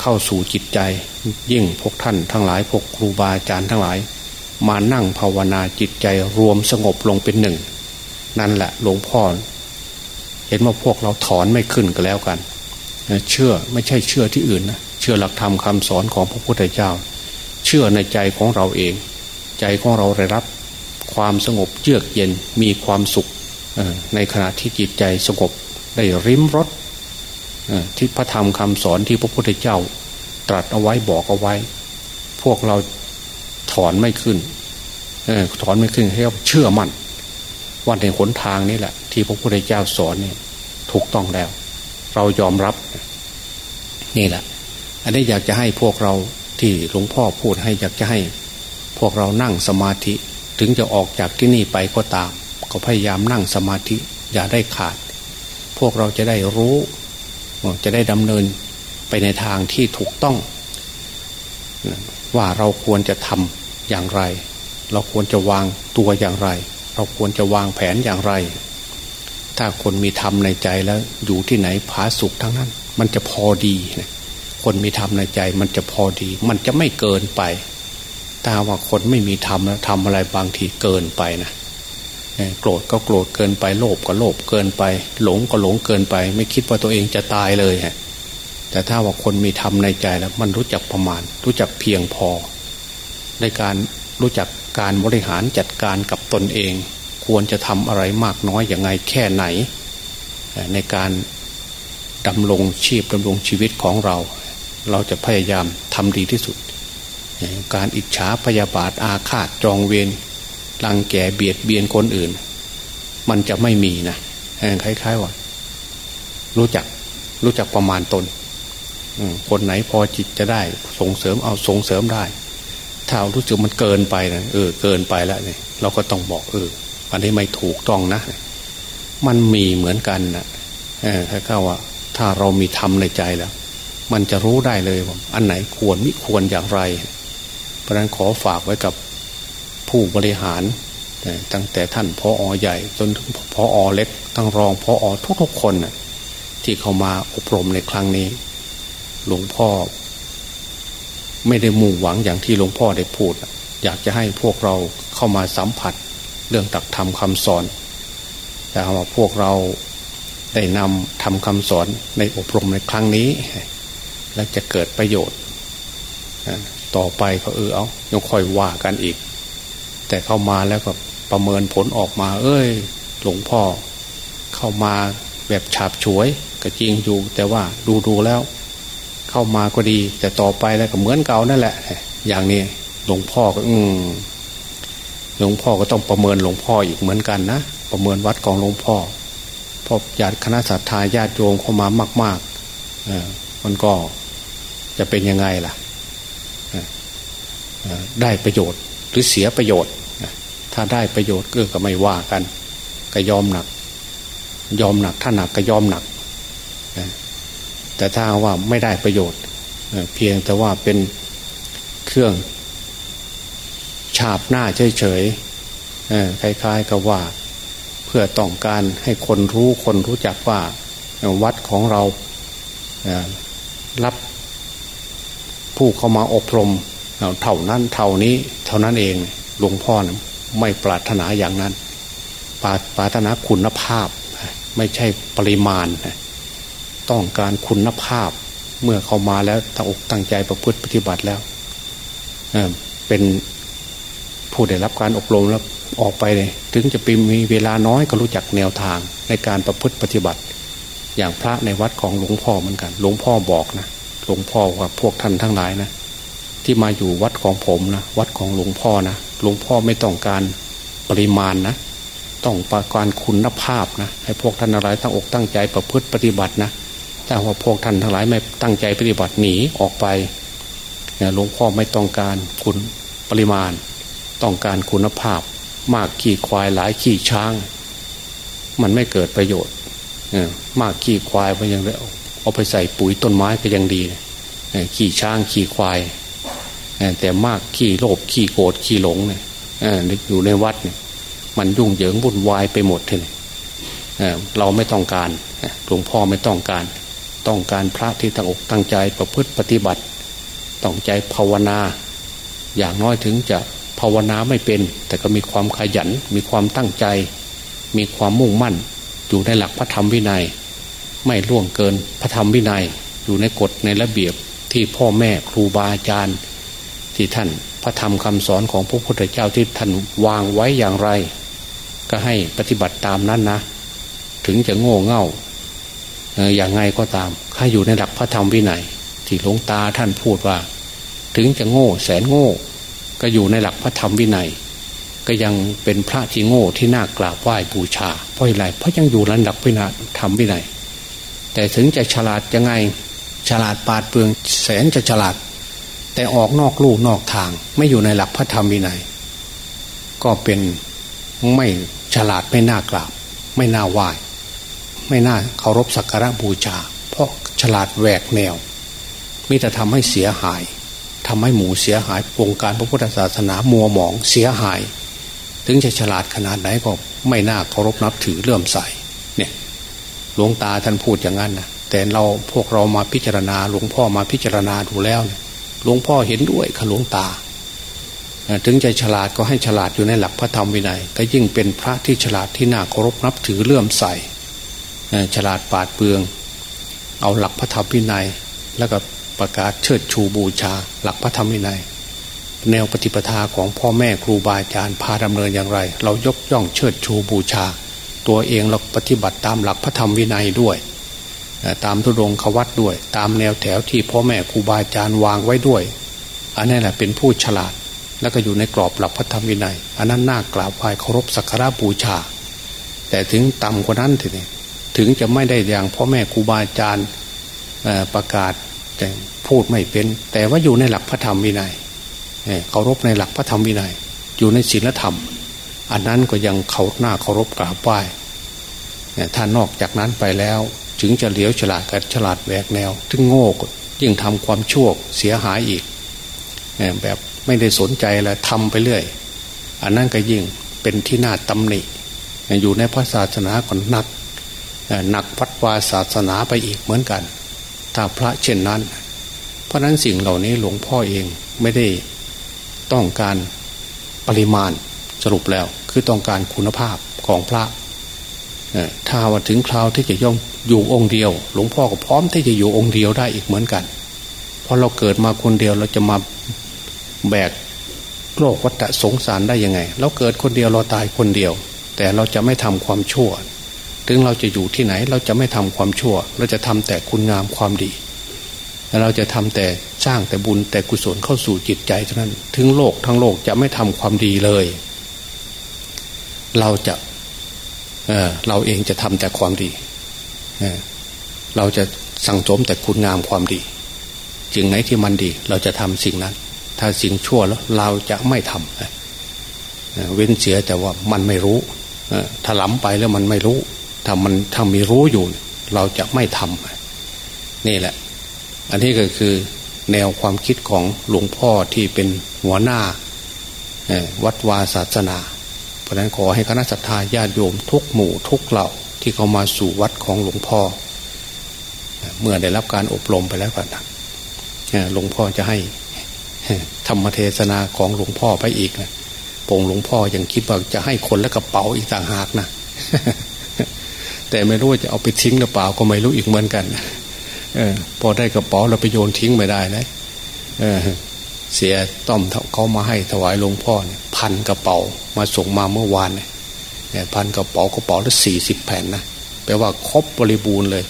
เข้าสู่จิตใจยิ่งพวกท่านทั้งหลายพวกครูบาอาจารย์ทั้งหลาย มานั่งภาวนาจิตใจรวมสงบลงเป็นหนึ่ง นั่นแหละหลวงพ่อเห็นว่าพวกเราถอนไม่ขึ้นก็แล้วกัน เชื่อไม่ใช่เชื่อที่อื่นนะเชื่อหลักธรรมคำสอนของพระพุทธเจ้า เชื่อในใจของเราเอง ใจของเราได้รับ ความสงบเยือกเย็นมีความสุขในขณะที่จิตใจสงบได้ริมรสที่พระธรรมคำสอนที่พระพุทธเจ้า ตรัสเอาไว้บอกเอาไว้ พวกเราถอนไม่ขึ้นถอนไม่ขึ้นให้เชื่อมั่นว่าในหนทางนี้แหละ ที่พระพุทธเจ้าสอนเนี่ยถูกต้องแล้ว เรายอมรับนี่แหละ อันนี้อยากจะให้พวกเราที่หลวงพ่อพูดให้อยากจะให้ พวกเรานั่งสมาธิ ถึงจะออกจากที่นี่ไปก็ตาม ก็พยายามนั่งสมาธิอย่าได้ขาด พวกเราจะได้รู้จะได้ดำเนินไปในทางที่ถูกต้อง ว่าเราควรจะทำอย่างไร เราควรจะวางตัวอย่างไร เราควรจะวางแผนอย่างไร ถ้าคนมีธรรมในใจแล้ว อยู่ที่ไหนผาสุขทั้งนั้น มันจะพอดีคนมีธรรมในใจมันจะพอดี มันจะไม่เกินไป ถ้าว่าคนไม่มีธรรมแล้วทำอะไรบางทีเกินไปนะโกรธก็โกรธเกินไปโลภก็โลภเกินไป หลงก็หลงเกินไป ไม่คิดว่าตัวเองจะตายเลยฮะแต่ถ้าว่าคนมีธรรมในใจแล้ว มันรู้จักประมาณ รู้จักเพียงพอ ในการรู้จักการบริหารจัดการกับตนเอง ควรจะทำอะไรมากน้อยอย่างไงแค่ไหน ในการดำรงชีพดำรงชีวิตของเรา เราจะพยายามทำดีที่สุด การอิจฉาพยาบาทอาฆาตจองเวรรังแกเบียดเบียนคนอื่น มันจะไม่มีนะคล้ายๆว่า รู้จักรู้จักประมาณตนคนไหนพอจิตจะได้ ส่งเสริมเอาส่งเสริมได้ถ้ารู้สึกมันเกินไปนะเออเกินไปแล้วเนี่ยเราก็ต้องบอกเอออันนี้ไม่ถูกต้องนะ มันมีเหมือนกันนะเออถ้าว่า ถ้าเรามีธรรมในใจแล้ว มันจะรู้ได้เลยว่าอันไหนควรมิควรอย่างไร เพราะนั้นขอฝากไว้กับผู้บริหาร ตั้งแต่ท่านพออใหญ่จนถึงพออเล็กทั้งรองพออทุกๆคนที่เข้ามาอบรมในครั้งนี้ หลวงพ่อ ไม่ได้มุ่งหวังอย่างที่หลวงพ่อได้พูด อยากจะให้พวกเราเข้ามาสัมผัสเรื่องตักธรรมคำสอน แต่ว่าพวกเราได้นำทำคำสอนในอบรมในครั้งนี้ และจะเกิดประโยชน์ ต่อไปก็เออเอายังค่อยว่ากันอีก แต่เข้ามาแล้วก็ประเมินผลออกมา เอ้ย หลวงพ่อ เข้ามาแบบฉาบฉวย ก็จริงอยู่ แต่ว่าดูดูแล้ว เข้ามาก็ดี แต่ต่อไปแล้วก็เหมือนเก่านั่นแหละ อย่างนี้หลวงพ่อก็ อืมหลวงพ่อก็ต้องประเมินหลวงพ่ออีกเหมือนกันนะประเมินวัดของหลวงพ่อพอญาติคณะสัตยาญาติโยมเข้ามามากๆเออมันก็จะเป็นยังไงล่ะ ได้ประโยชน์หรือเสียประโยชน์ ถ้าได้ประโยชน์ก็ก็ไม่ว่ากัน ก็ยอมหนัก ยอมหนักถ้าหนักก็ยอมหนัก แต่ถ้าว่าไม่ได้ประโยชน์ เพียงแต่ว่าเป็นเครื่องฉาบหน้าเฉยๆคล้ายๆกับว่าเพื่อต้องการให้คนรู้คนรู้จักว่าวัดของเรารับผู้เข้ามาอบรม เท่านั้นเท่านี้เท่านั้นเองหลวงพ่อนะไม่ปรารถนาอย่างนั้นปรารถนาคุณภาพ ไม่ใช่ปริมาณ ต้องการคุณภาพ เมื่อเขามาแล้วตั้งอกตั้งใจประพฤติปฏิบัติแล้วเป็นผู้ได้รับการอบรมแล้วออกไปเลยถึงจะปมีเวลาน้อยก็รู้จักแนวทางในการประพฤติปฏิบัติ อย่างพระในวัดของหลวงพ่อเหมือนกัน หลวงพ่อบอกนะหลวงพ่อว่าพวกท่านทั้งหลายนะ ที่มาอยู่วัดของผมนะวัดของหลวงพ่อนะหลวงพ่อไม่ต้องการปริมาณนะต้องประการคุณภาพนะให้พวกท่านทั้งหลายตั้งอกตั้งใจประพฤติปฏิบัตินะแต่ว่าพวกท่านทั้งหลายไม่ตั้งใจปฏิบัติหนีออกไปหลวงพ่อไม่ต้องการคุณปริมาณ ต้องการคุณภาพ มากขี่ควายหลายขี่ช้าง มันไม่เกิดประโยชน์มากขี่ควายไปยังเอาไปใส่ปุ๋ยต้นไม้ก็ยังดีขี่ช้างขี่ควาย แต่มากขี้โลภขี้โกรธขี้หลงเนี่ยอยู่ในวัดเนี่ย มันยุ่งเหยิงวุ่นวายไปหมดเลยเราไม่ต้องการหลวงพ่อไม่ต้องการ ต้องการพระที่ตั้งอกตั้งใจประพฤติปฏิบัติต้องใจภาวนา อย่างน้อยถึงจะภาวนาไม่เป็น แต่ก็มีความขยัน มีความตั้งใจ มีความมุ่งมั่น อยู่ในหลักพระธรรมวินัย ไม่ล่วงเกินพระธรรมวินัย อยู่ในกฎในระเบียบที่พ่อแม่ครูบาอาจารย์ ที่ท่านพระธรรมคำสอนของพระพุทธเจ้าที่ท่านวางไว้อย่างไร ก็ให้ปฏิบัติตามนั้นนะ ถึงจะโง่เง่าอย่างไงก็ตามข้าอยู่ในหลักพระธรรมวินัยที่หลวงตาท่านพูดว่า ถึงจะโง่แสนโง่ ก็อยู่ในหลักพระธรรมวินัย ก็ยังเป็นพระที่โง่ที่น่ากราบไหว้บูชา เพราะอะไรเพราะยังอยู่ในหลักวินัยธรรมวินัย แต่ถึงจะฉลาดยังไง ฉลาดปาดเปลืองแสนจะฉลาด แต่ออกนอกลู่นอกทาง ไม่อยู่ในหลักพระธรรมวินัย ก็เป็นไม่ฉลาดไม่น่ากราบ ไม่น่าไหว้ไม่น่าเคารพสักการะบูชา เพราะฉลาดแหวกแนวมิจะทำให้เสียหายทำให้หมูเสียหายวงการพระพุทธศาสนามัวหมองเสียหาย ถึงจะฉลาดขนาดไหนก็ไม่น่าเคารพนับถือเลื่อมใสเนี่ยหลวงตาท่านพูดอย่างนั้นนะแต่เราพวกเรามาพิจารณาหลวงพ่อมาพิจารณาดูแล้วเนี่ย หลวงพ่อเห็นด้วยค่ะหลวงตา ถึงใจฉลาดก็ให้ฉลาดอยู่ในหลักพระธรรมวินัย ก็ยิ่งเป็นพระที่ฉลาดที่น่าเคารพนับถือเลื่อมใสฉลาดปาดเปลือง เอาหลักพระธรรมวินัย แล้วก็ประกาศเชิดชูบูชา หลักพระธรรมวินัย แนวปฏิปทาของพ่อแม่ครูบาอาจารย์พาดำเนินอย่างไร เรายกย่องเชิดชูบูชา ตัวเองเราปฏิบัติตามหลักพระธรรมวินัยด้วย ตามทุดงขวัตด้วย ตามแนวแถวที่พ่อแม่ครูบาอาจารย์วางไว้ด้วย อันนี้แหละเป็นผู้ฉลาด แล้วก็อยู่ในกรอบหลักพระธรรมวินัย อันนั้นน่ากราบไหว้เคารพสักการะบูชา แต่ถึงต่ำกว่านั้นทีนี้ถึงจะไม่ได้อย่างพ่อแม่ครูบาอาจารย์ประกาศแต่พูดไม่เป็น แต่ว่าอยู่ในหลักพระธรรมวินัยเคารพในหลักพระธรรมวินัย อยู่ในศีลธรรม อันนั้นก็ยังเขาหน้าเคารพกราบไหว้ถ้านอกจากนั้นไปแล้ว ถึงจะเลี้ยวฉลาดกับฉลาดแหวกแนว ถึงโง่ยิ่งทำความชั่วเสียหายอีก แบบไม่ได้สนใจแล้วทำไปเรื่อย อันนั้นก็ยิ่งเป็นที่น่าตำหนิ อยู่ในพระศาสนาก่อนนักหนักพัดวาศาสนาไปอีกเหมือนกัน ถ้าพระเช่นนั้น เพราะนั้นสิ่งเหล่านี้หลวงพ่อเองไม่ได้ต้องการปริมาณสรุปแล้ว คือต้องการคุณภาพของพระ ถ้าว่าถึงคราวที่จะย่องอยู่องค์เดียว หลวงพ่อก็พร้อมที่จะอยู่องค์เดียวได้อีกเหมือนกันเพราะเราเกิดมาคนเดียวเราจะมาแบกโลกวัฏสงสารได้ยังไง เราเกิดคนเดียวเราตายคนเดียว แต่เราจะไม่ทำความชั่ว ถึงเราจะอยู่ที่ไหนเราจะไม่ทำความชั่ว เราจะทำแต่คุณงามความดีเราจะทำแต่สร้างแต่บุญแต่กุศลเข้าสู่จิตใจเท่านั้น ถึงโลกทั้งโลกจะไม่ทำความดีเลย เราจะ เเราเองจะทำแต่ความดีเเราจะสั่งสมแต่คุณงามความดีจึงไหนที่มันดี เราจะทำสิ่งนั้น ถ้าสิ่งชั่วแล้วเราจะไม่ทำเว้นเสียแต่ว่ามันไม่รู้ถล้ำไปแล้วมันไม่รู้ถ้ามันถ้ามีรู้อยู่ เราจะไม่ทำนี่แหละ อันนี้ก็คือแนวความคิดของหลวงพ่อที่เป็นหัวหน้าวัดวาศาสนา เพราะนั้นขอให้คณะสัตยาญาติโยมทุกหมู่ทุกเหล่าที่เขามาสู่วัดของหลวงพ่อ เมื่อได้รับการอบรมไปแล้วก็หลวงพ่อจะให้ธรรมเทศนาของหลวงพ่อไปอีกนะปงหลวงพ่อยังคิดว่าจะให้คนและกระเป๋าอีกต่างหากนะแต่ไม่รู้จะเอาไปทิ้งหรือเปล่าก็ไม่รู้อีกเหมือนกันเออพอได้กระเป๋าเราไปโยนทิ้งไม่ได้นะเออ เสียต้อมเขามาให้ถวายหลวงพ่อเนี่ยพันกระเป๋ามาส่งมาเมื่อวานเนี่ยพันกระเป๋ากระเป๋าละสี่สิบแผ่นนะแปลว่าครบบริบูรณ์เลย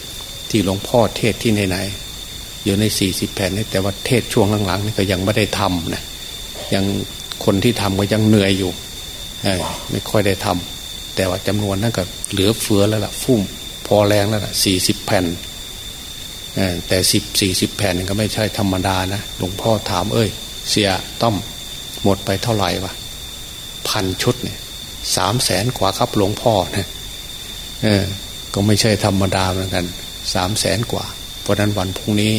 ที่หลวงพ่อเทศที่ไหนๆอยู่ในสี่สิบแผ่นนี่แต่ว่าเทศช่วงหลังๆนี่ก็ยังไม่ได้ทำนะยังคนที่ทำก็ยังเหนื่อยอยู่ไม่ค่อยได้ทำแต่ว่าจำนวนนั้นก็เหลือเฟือแล้วล่ะฟุ่มพอแรงแล้วล่ะสี่สิบแผ่นแต่สิบสี่สิบแผ่นก็ไม่ใช่ธรรมดานะหลวงพ่อถามเอ้ย เสียต้อมหมดไปเท่าไหร่วะพันชุดเนี่ยสามแสนกว่าครับหลวงพ่อนะเออ ก็ไม่ใช่ธรรมดาเหมือนกันสามแสนกว่า เพราะนั้นวันพรุ่งนี้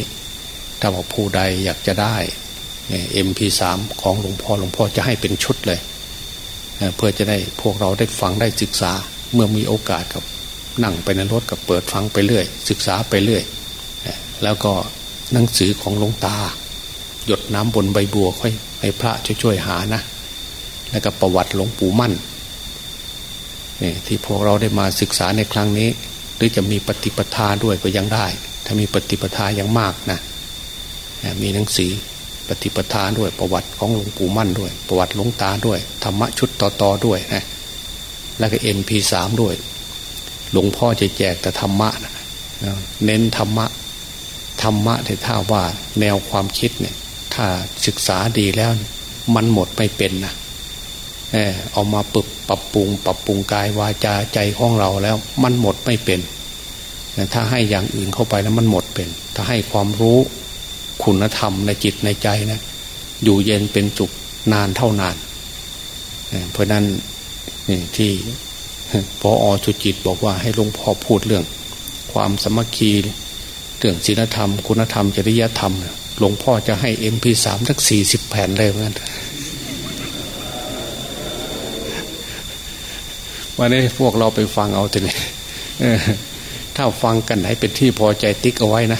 ถ้าบอกผู้ใดอยากจะได้เอ็มพีสามของหลวงพ่อหลวงพ่อจะให้เป็นชุดเลยเพื่อจะได้พวกเราได้ฟังได้ศึกษา เมื่อมีโอกาสกับนั่งไปในรถกับเปิดฟังไปเรื่อย ศึกษาไปเรื่อย แล้วก็หนังสือของหลวงตา หยดน้ำบนใบบัวค่อยให้พระช่วยๆหานะ แล้วก็ประวัติหลวงปู่มั่นนี่ที่พวกเราได้มาศึกษาในครั้งนี้ หรือจะมีปฏิปทาด้วยก็ยังได้ ถ้ามีปฏิปทายังมากนะมีหนังสือปฏิปทาด้วยประวัติของหลวงปู่มั่นด้วย ประวัติหลวงตาด้วยธรรมะชุดต่อๆด้วยนะแล้วก็เอ็มพีสามด้วย หลวงพ่อจะแจกแต่ธรรมะนะเน้นธรรมะธรรมะที่ถ้าว่าแนวความคิดเนี่ย ถ้าศึกษาดีแล้ว มันหมดไม่เป็นนะเออเอามาปรับปรับปรุง ปรับปรุงกายวาจาใจของเราแล้ว มันหมดไม่เป็นถ้าให้อย่างอื่นเข้าไปแล้วมันหมดเป็น ถ้าให้ความรู้คุณธรรมในจิตในใจนะ อยู่เย็นเป็นจุกนานเท่านาน เพราะนั้นนี่ที่พออสุจิตบอกว่าให้หลวงพ่อพูดเรื่อง ความสมัคคีเรื่องศีลธรรม คุณธรรมจริยธรรม หลวงพ่อจะให้เอ็มพีสามสักสี่สิบแผ่นเลยเหมือนกันวันนี้พวกเราไปฟังเอาทีนี้ถ้าฟังกันไหนเป็นที่พอใจติ๊กเอาไว้นะ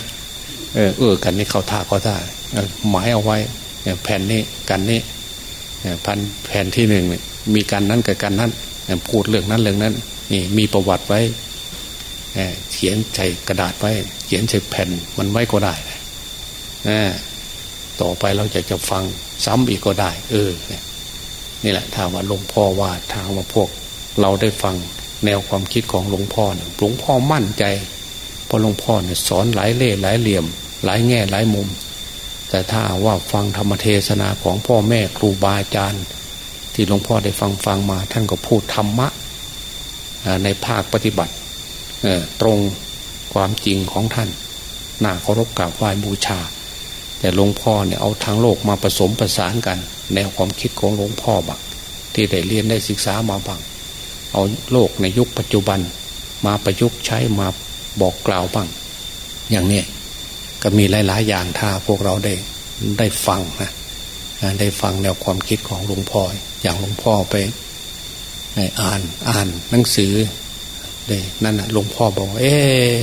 เออเออกันนี่เขาท่าเขาท่าหมายเอาไว้แผ่นนี้กันนี้พันแผ่นที่หนึ่งมีกันนั้นกับกันนั้นพูดเรื่องนั้นเรื่องนั้นนี่มีประวัติไว้เขียนใส่กระดาษไว้ เขียนใส่แผ่นมันไว้ก็ได้ ต่อไปเราจะจะฟังซ้ำอีกก็ได้ เออนี่แหละถ้าว่าหลวงพ่อว่าทางว่าพวก เราได้ฟังแนวความคิดของหลวงพ่อเนี่ยหลวงพ่อมั่นใจเพราะหลวงพ่อเนี่ยสอนหลายเล่หลายเหลี่ยม หลายแง่หลายมุม แต่ถ้าว่าฟังธรรมเทศนาของพ่อแม่ครูบาอาจารย์ ที่หลวงพ่อได้ฟังฟังมา ท่านก็พูดธรรมะในภาคปฏิบัติตรงความจริงของท่านน่าเคารพกราบไหว้บูชา แต่หลวงพ่อเนี่ยเอาทางโลกมาผสมประสานกัน แนวความคิดของหลวงพ่อบังที่ได้เรียนได้ศึกษามาบังเอาโลกในยุคปัจจุบัน มาประยุกต์ใช้มาบอกกล่าวบ้าง อย่างนี้ก็มีหลาย ๆ อย่างถ้าพวกเราได้ได้ฟังนะได้ฟังแนวความคิดของหลวงพ่ออย่างหลวงพ่อไปอ่านอ่านหนังสือเลยนั่นนะหลวงพ่อบอกเออ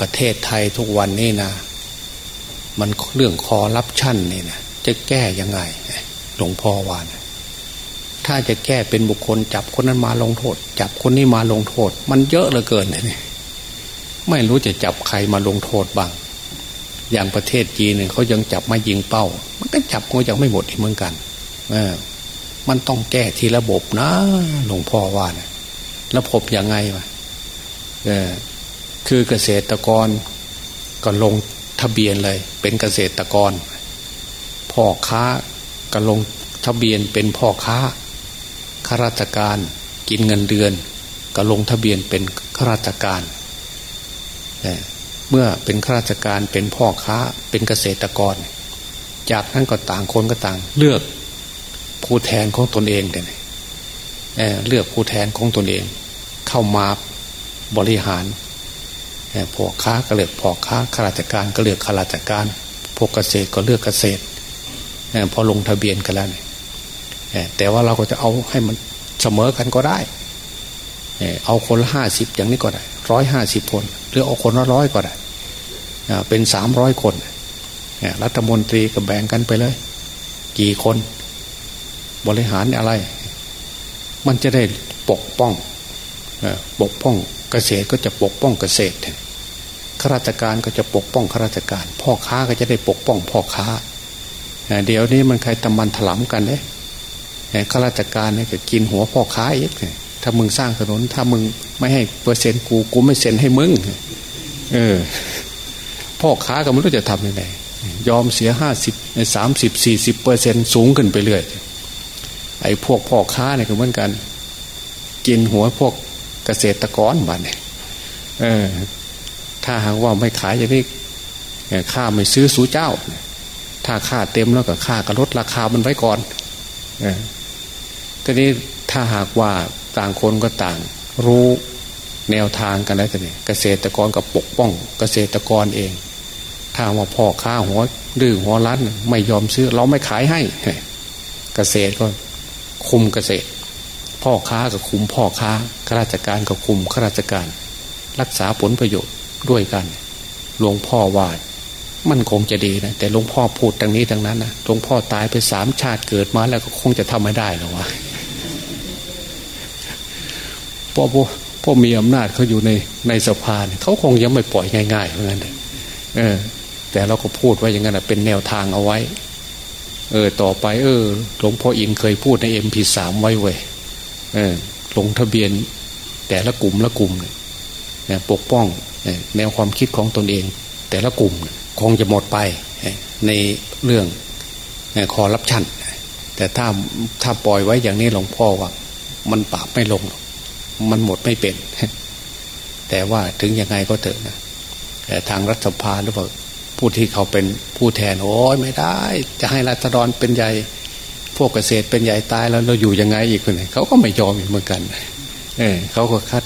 ประเทศไทยทุกวันนี้นะ มันเรื่องคอรับชั่นนี่นะจะแก้ยังไงหลวงพ่อวานะถ้าจะแก้เป็นบุคคล จับคนนั้นมาลงโทษ จับคนนี้มาลงโทษ มันเยอะเหลือเกินเลยไม่รู้จะจับใครมาลงโทษบ้าง อย่างประเทศจีนเนี่ยเขายังจับมายิงเป้า มันก็จับก็ยังไม่หมดเหมือนกัน เออ มันต้องแก้ทีระบบนะหลวงพ่อว่านะระบบยังไงวะเออ คือเกษตรกรก็ลง ทะเบียนเลย เป็นเกษตรกร พ่อค้าก็ลงทะเบียนเป็นพ่อค้าข้าราชการกินเงินเดือน ก็ลงทะเบียนเป็นข้าราชการ เมื่อเป็นข้าราชการเป็นพ่อค้าเป็นเกษตรกร จากนั้นก็ต่างคนก็ต่าง เลือกผู้แทนของตนเองเลยเลือกผู้แทนของตนเอง เข้ามาบริหาร พ่อค้าก็เลือกพ่อค้าข้าราชการก็เลือกข้าราชการ พวกเกษตรก็เลือกเกษตรพอลงทะเบียนกันแล้วเนี่ยแต่ว่าเราก็จะเอาให้มันเสมอกันก็ได้ เอาคนละห้าสิบอย่างนี้ก็ได้ร้อยห้าสิบคน หรือเอาคนละร้อยก็ได้ เป็นสามร้อยคนรัฐมนตรีก็แบ่งกันไปเลย กี่คนบริหารอะไร มันจะได้ปกป้องปกป้องเกษตรก็จะปกป้องเกษตร ข้าราชการก็จะปกป้องข้าราชการ พ่อค้าก็จะได้ปกป้องพ่อค้า เดี๋ยวนี้มันใครตำมันถลำกันเลยข้าราชการเนี่ยก็กินหัวพ่อค้าอีกถ้ามึงสร้างถนนถ้ามึงไม่ให้เปอร์เซ็นต์กูกูไม่เซ็นให้มึงเออพ่อค้าก็ไม่รู้จะทำยังไงยอมเสียห้าสิบสามสิบสี่สิบเปอร์เซ็นสูงขึ้นไปเรื่อยไอ้พวกพ่อค้าเนี่ยก็เหมือนกัน กินหัวพวกเกษตรกรบ้านเนี่ยเออ ถ้าหากว่าไม่ขายอย่างนี้ค่าไม่ซื้อสูเจ้า ถ้าค่าเต็มแล้วก็ค่าก็ลดราคามันไว้ก่อนทีนี้ถ้าหากว่าต่างคนก็ต่าง รู้แนวทางกันแล้วแต่เนี่ยเกษตรกรกับปกป้อง เกษตรกรเอง ถ้าว่าพ่อค้าหัวดื้อหัวร้านไม่ยอมซื้อ เราไม่ขายให้ เกษตรก็คุมเกษตร พ่อค้าก็คุมพ่อค้าข้าราชการก็คุมข้าราชการ รักษาผลประโยชน์ ด้วยกัน หลวงพ่อว่ามันคงจะดีนะ แต่หลวงพ่อพูดทางนี้ทางนั้นนะหลวงพ่อตายไปสามชาติเกิดมาแล้วก็คงจะทำไม่ได้หรอกวะพ่อพ่อพ่อมีอำนาจเขาอยู่ในในสภาเขาคงยังไม่ปล่อยง่ายๆเหมือนกันเออ แต่เราก็พูดไว้อย่างนั้นเป็นแนวทางเอาไว้ เออ ต่อไป เออหลวงพ่ออินเคยพูดในเอ็มพีสามไว้เว้ยเออลงทะเบียนแต่ละกลุ่มละกลุ่มเนี่ยปกป้อง แนวความคิดของตนเอง แต่ละกลุ่มคงจะหมดไปในเรื่องคอรับชันแต่ถ้าถ้าปล่อยไว้อย่างนี้หลวงพ่อว่า มันปราบไม่ลง มันหมดไม่เป็น แต่ว่าถึงยังไงก็เถอะนะแต่ทางรัฐสภาหรือเปล่าผู้ที่เขาเป็นผู้แทนโอ้ยไม่ได้ จะให้รัฐดรเป็นใหญ่ พวกเกษตรเป็นใหญ่ตายแล้วเราอยู่ยังไงอีกคนไหนเขาก็ไม่ยอมอีกเหมือนกัน เออเขาก็คัด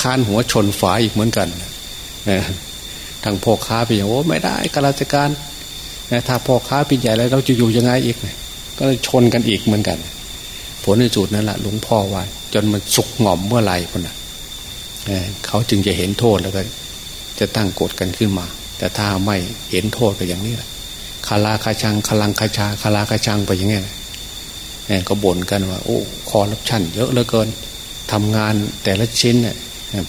ค้านหัวชนฝาอีกเหมือนกันเทางพ่อค้าไปอย่างโอ้ไม่ได้ข้าราชการถ้าพ่อค้าเป็นใหญ่แล้วเราจะอยู่ยังไงอีก ก็เลยชนกันอีกเหมือนกัน ผลในจุดนั้นแหละหลวงพ่อว่า จนมันสุกหง่อมเมื่อไหร่คนน่ะเขาจึงจะเห็นโทษแล้วก็ จะตั้งกฎกันขึ้นมา แต่ถ้าไม่เห็นโทษก็อย่างนี้แหละคาราคาชังคาลังคาชาคาราคาชังไปอย่างนี้ก็บ่นกันว่า โอ้คอรับชั่นเยอะเหลือเกินทำงานแต่ละชิ้นเนี่ย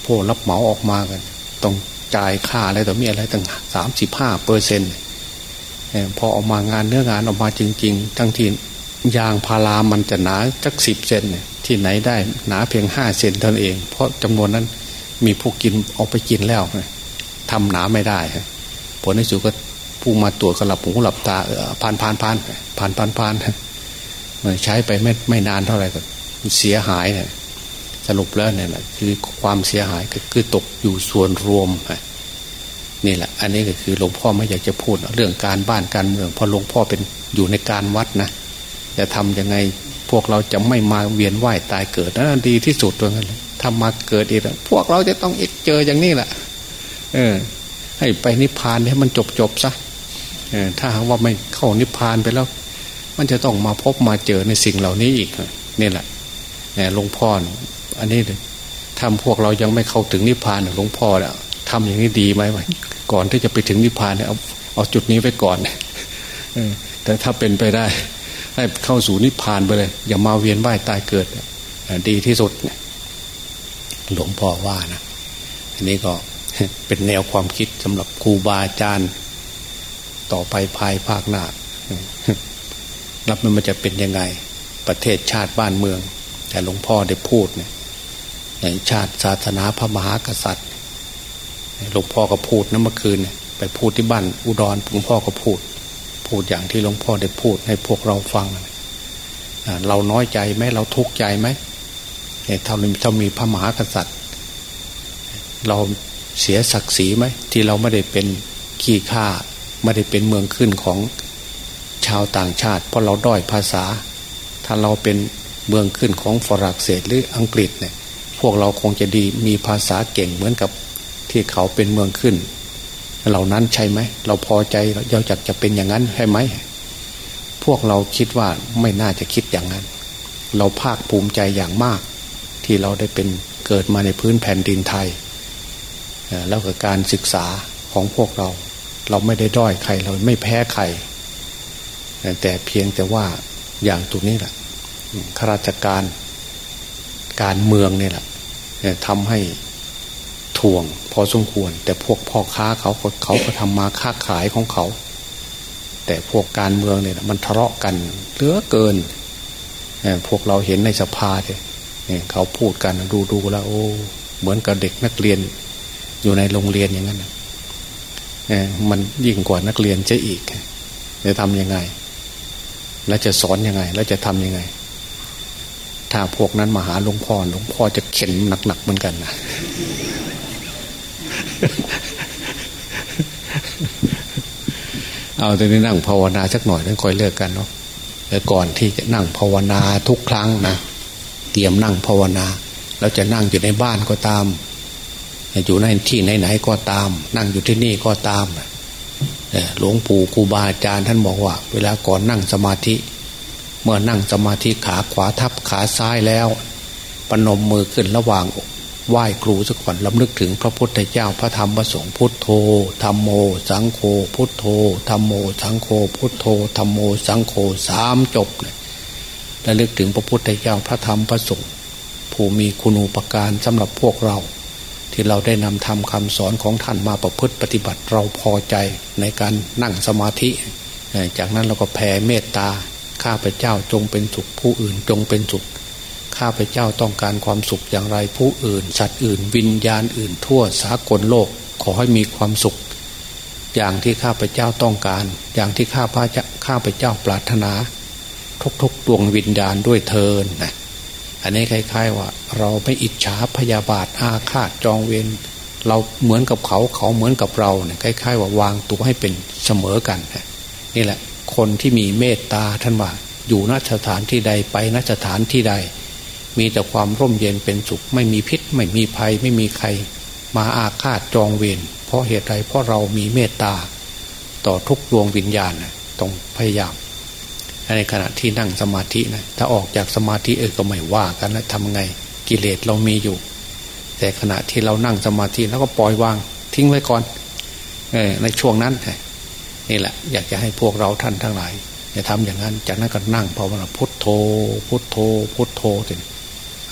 พวกรับเหมาออกมากัน ต้อง จ่ายค่าอะไรต่อมีอะไรตั้งสามสิบห้าเปอร์เซ็นต์พอออกมางานเนื้องานออกมาจริง ๆ ทั้งที่ยางพารามันจะหนาจักสิบเซนที่ไหนได้หนาเพียงห้าเซนเท่านั้นเอง เพราะจำนวนนั้นมีผู้กินเอาไปกินแล้วทำหนาไม่ได้ผลในสุดก็ผู้มาตรวจก็หลับหูหลับตาผ่านผ่านผ่านผ่านผ่านผ่านใช้ไปไม่ไม่นานเท่าไหร่ก็เสียหายเนี่ย สรุปแล้วเนี่ยคือความเสียหายก็คือตกอยู่ส่วนรวมนี่แหละ อันนี้ก็คือหลวงพ่อไม่อยากจะพูดเรื่องการบ้านการเมืองเพราะหลวงพ่อเป็นอยู่ในการวัดนะจะทำยังไงพวกเราจะไม่มาเวียนไหวตายเกิดนั่นดีที่สุดตัวนั้นทำมาเกิดอีกพวกเราจะต้องอีกเจออย่างนี้แหละเออ ให้ไปนิพพานให้มันจบจบซะเออถ้าหากว่าไม่เข้านิพพานไปแล้ว มันจะต้องมาพบมาเจอในสิ่งเหล่านี้อีกนี่แหละหลวงพ่อ อันนี้เลยทำพวกเรายังไม่เข้าถึงนิพพานหลวงพ่อเนี่ยทำอย่างนี้ดีไหมก่อนที่จะไปถึงนิพพานเนี่ยเอาเอาจุดนี้ไปก่อนแต่ถ้าเป็นไปได้ ให้เข้าสู่นิพพานไปเลย อย่ามาเวียนว่ายตายเกิดดีที่สุดหลวงพ่อว่านะอันนี้ก็เป็นแนวความคิดสำหรับครูบาอาจารย์ต่อไปภายภาคหน้ารับมันมันจะเป็นยังไง ประเทศชาติบ้านเมือง แต่หลวงพ่อได้พูดเนี่ย ในชาติศาสนาพระมหากษัตริย์หลวงพ่อก็พูดนะเมื่อคืนไปพูดที่บ้านอุดรหลวงพ่อก็พูด พูดอย่างที่หลวงพ่อได้พูดให้พวกเราฟัง เราน้อยใจไหมเราทุกข์ใจไหมถ้าเรามีพระมหากษัตริย์ เราเสียศักดิ์ศรีไหมที่เราไม่ได้เป็นขี้ข้าไม่ได้เป็นเมืองขึ้นของชาวต่างชาติ เพราะเราด้อยภาษา ถ้าเราเป็นเมืองขึ้นของฝรั่งเศสหรืออังกฤษเนี่ย พวกเราคงจะดีมีภาษาเก่งเหมือนกับที่เขาเป็นเมืองขึ้น เหล่านั้นใช่ไหม เราพอใจเราอยากจะเป็นอย่างนั้นใช่ไหม พวกเราคิดว่าไม่น่าจะคิดอย่างนั้น เราภาคภูมิใจอย่างมาก ที่เราได้เป็นเกิดมาในพื้นแผ่นดินไทย แล้วกับการศึกษาของพวกเรา เราไม่ได้ด้อยใครเราไม่แพ้ใคร แต่เพียงแต่ว่าอย่างตัวนี้แหละข้าราชการการเมืองเนี่ยแหละ ทำให้ถ่วงพอสมควร แต่พวกพ่อค้าเขาเขาก็ทำมาค้าขายของเขา แต่พวกการเมืองเนี่ยมันทะเลาะกันเหลือเกินพวกเราเห็นในสภาเนี่ยเขาพูดกันดูดูแล้วโอ้เหมือนกับเด็กนักเรียนอยู่ในโรงเรียนอย่างนั้นมันยิ่งกว่านักเรียนจะอีก จะทำยังไง แล้วจะสอนยังไง แล้วจะทำยังไง ถ้าพวกนั้นมาหาหลวงพ่อหลวงพ่อจะเข็นหนักๆเหมือนกันนะเอาตอนนี้นั่งภาวนาสักหน่อยแล้วค่อยเลิกกันเนาะแต่ก่อนที่จะนั่งภาวนาทุกครั้งนะเตรียมนั่งภาวนา เราจะนั่งอยู่ในบ้านก็ตาม อยู่ในที่ไหนๆก็ตาม นั่งอยู่ที่นี่ก็ตามหลวงปู่ครูบาอาจารย์ท่านบอกว่า เวลาก่อนนั่งสมาธิ มื่อนั่งสมาธิขาขวาทับขาซ้ายแล้วปนมมือขึ้นระหว่างไหว้ครูสักก่อนลำลึกถึงพระพุทธเจ้าพระธรรมพระสงฆ์พุทโธธรรมโม สังโฆพุทโธธรรมโม สังโฆพุทโธธรรมโม สังโฆสามจบเลยระลึกถึงพระพุทธเจ้าพระธรรมพระสงฆ์ผู้มีคุณูปการสำหรับพวกเรา ที่เราได้นำทำคำสอนของท่านมาประพฤติปฏิบัติเราพอใจในการนั่งสมาธิ จากนั้นเราก็แผ่เมตตา ข้าพเจ้าจงเป็นสุขผู้อื่นจงเป็นสุข ข้าพเจ้าต้องการความสุขอย่างไรผู้อื่น สัตว์อื่น วิญญาณอื่นทั่วสากลโลกขอให้มีความสุข อย่างที่ข้าพเจ้าต้องการ อย่างที่ข้าพเจ้าข้าพเจ้าปรารถนา ทุกๆดวงวิญญาณด้วยเทินนะอันนี้คล้าย ๆ ว่า เราไม่อิจฉาพยาบาทอาฆาตจองเวรเราเหมือนกับเขาเขาเหมือนกับเราเนี่ยคล้าย ๆ ว่าวางตัวให้เป็นเสมอกันนี่แหละ คนที่มีเมตตาท่านว่า อยู่นสถานที่ใดไปนสถานที่ใด มีแต่ความร่มเย็นเป็นสุข ไม่มีพิษ ไม่มีภัย ไม่มีใคร มาอาฆาตจองเวรเพราะเหตุใดเพราะเรามีเมตตา ต่อทุกดวงวิญญาณต้องพยายามในขณะที่นั่งสมาธินะถ้าออกจากสมาธิเออก็ไม่ว่ากันนะทำไงกิเลสเรามีอยู่ แต่ขณะที่เรานั่งสมาธิแล้วก็ปล่อยวาง ทิ้งไว้ก่อนอในช่วงนั้น นี่แหละ อยากจะให้พวกเราท่านทั้งหลายอย่าทำอย่างนั้น จากนั้นก็นั่งภาวนาพุทโธ พุทโธ พุทโธถึง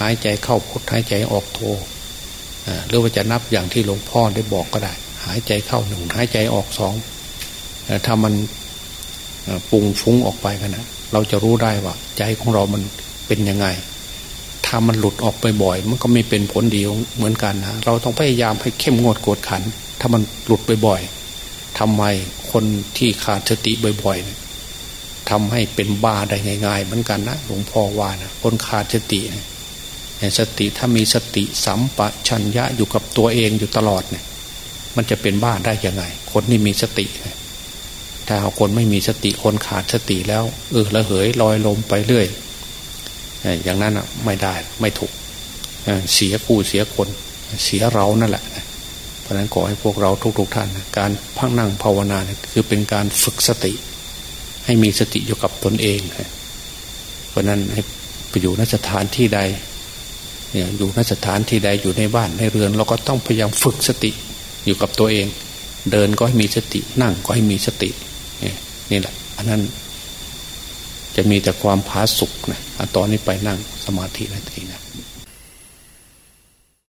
หายใจเข้าพุทหายใจออกโธหรือว่าจะนับอย่างที่หลวงพ่อได้บอกก็ได้ หายใจเข้าหนึ่งหายใจออกสองถ้ามันปุงฟุ้งออกไปกันนะเราจะรู้ได้ว่า ใจของเรามันเป็นยังไง ถ้ามันหลุดออกไปบ่อย มันก็ไม่เป็นผลดีเหมือนกันนะเราต้องพยายามให้เข้มงวดกวดขัน ถ้ามันหลุดไปบ่อย ทำไมคนที่ขาดสติบ่อยๆทำให้เป็นบ้าได้ง่าย ๆ เหมือนกันนะหลวงพ่อว่านะคนขาดสติสติถ้ามีสติสัมปชัญญะอยู่กับตัวเองอยู่ตลอดเนี่ย มันจะเป็นบ้าได้ยังไง คนที่มีสติถ้าคนไม่มีสติคนขาดสติแล้ว เออละเหยลอยลมไปเรื่อยอย่างนั้นอะไม่ได้ไม่ถูกเสียผู้เสียคนเสียเรานั่นแหละ เพราะนั้นขอให้พวกเราทุกๆทท่าน การพักนั่งภาวนาเนี่ยคือเป็นการฝึกสติ ให้มีสติอยู่กับตนเอง เพราะนั้นให้ไปอยู่นสถานที่ใดเนี่ยอยู่นสถานที่ใดอยู่ในบ้านในเรือน เราก็ต้องพยายามฝึกสติอยู่กับตัวเอง เดินก็ให้มีสตินั่งก็ให้มีสตินี่แหละอันนั้นจะมีแต่ความผาสุกนะตอนนี้ไปนั่งสมาธินาทีนะ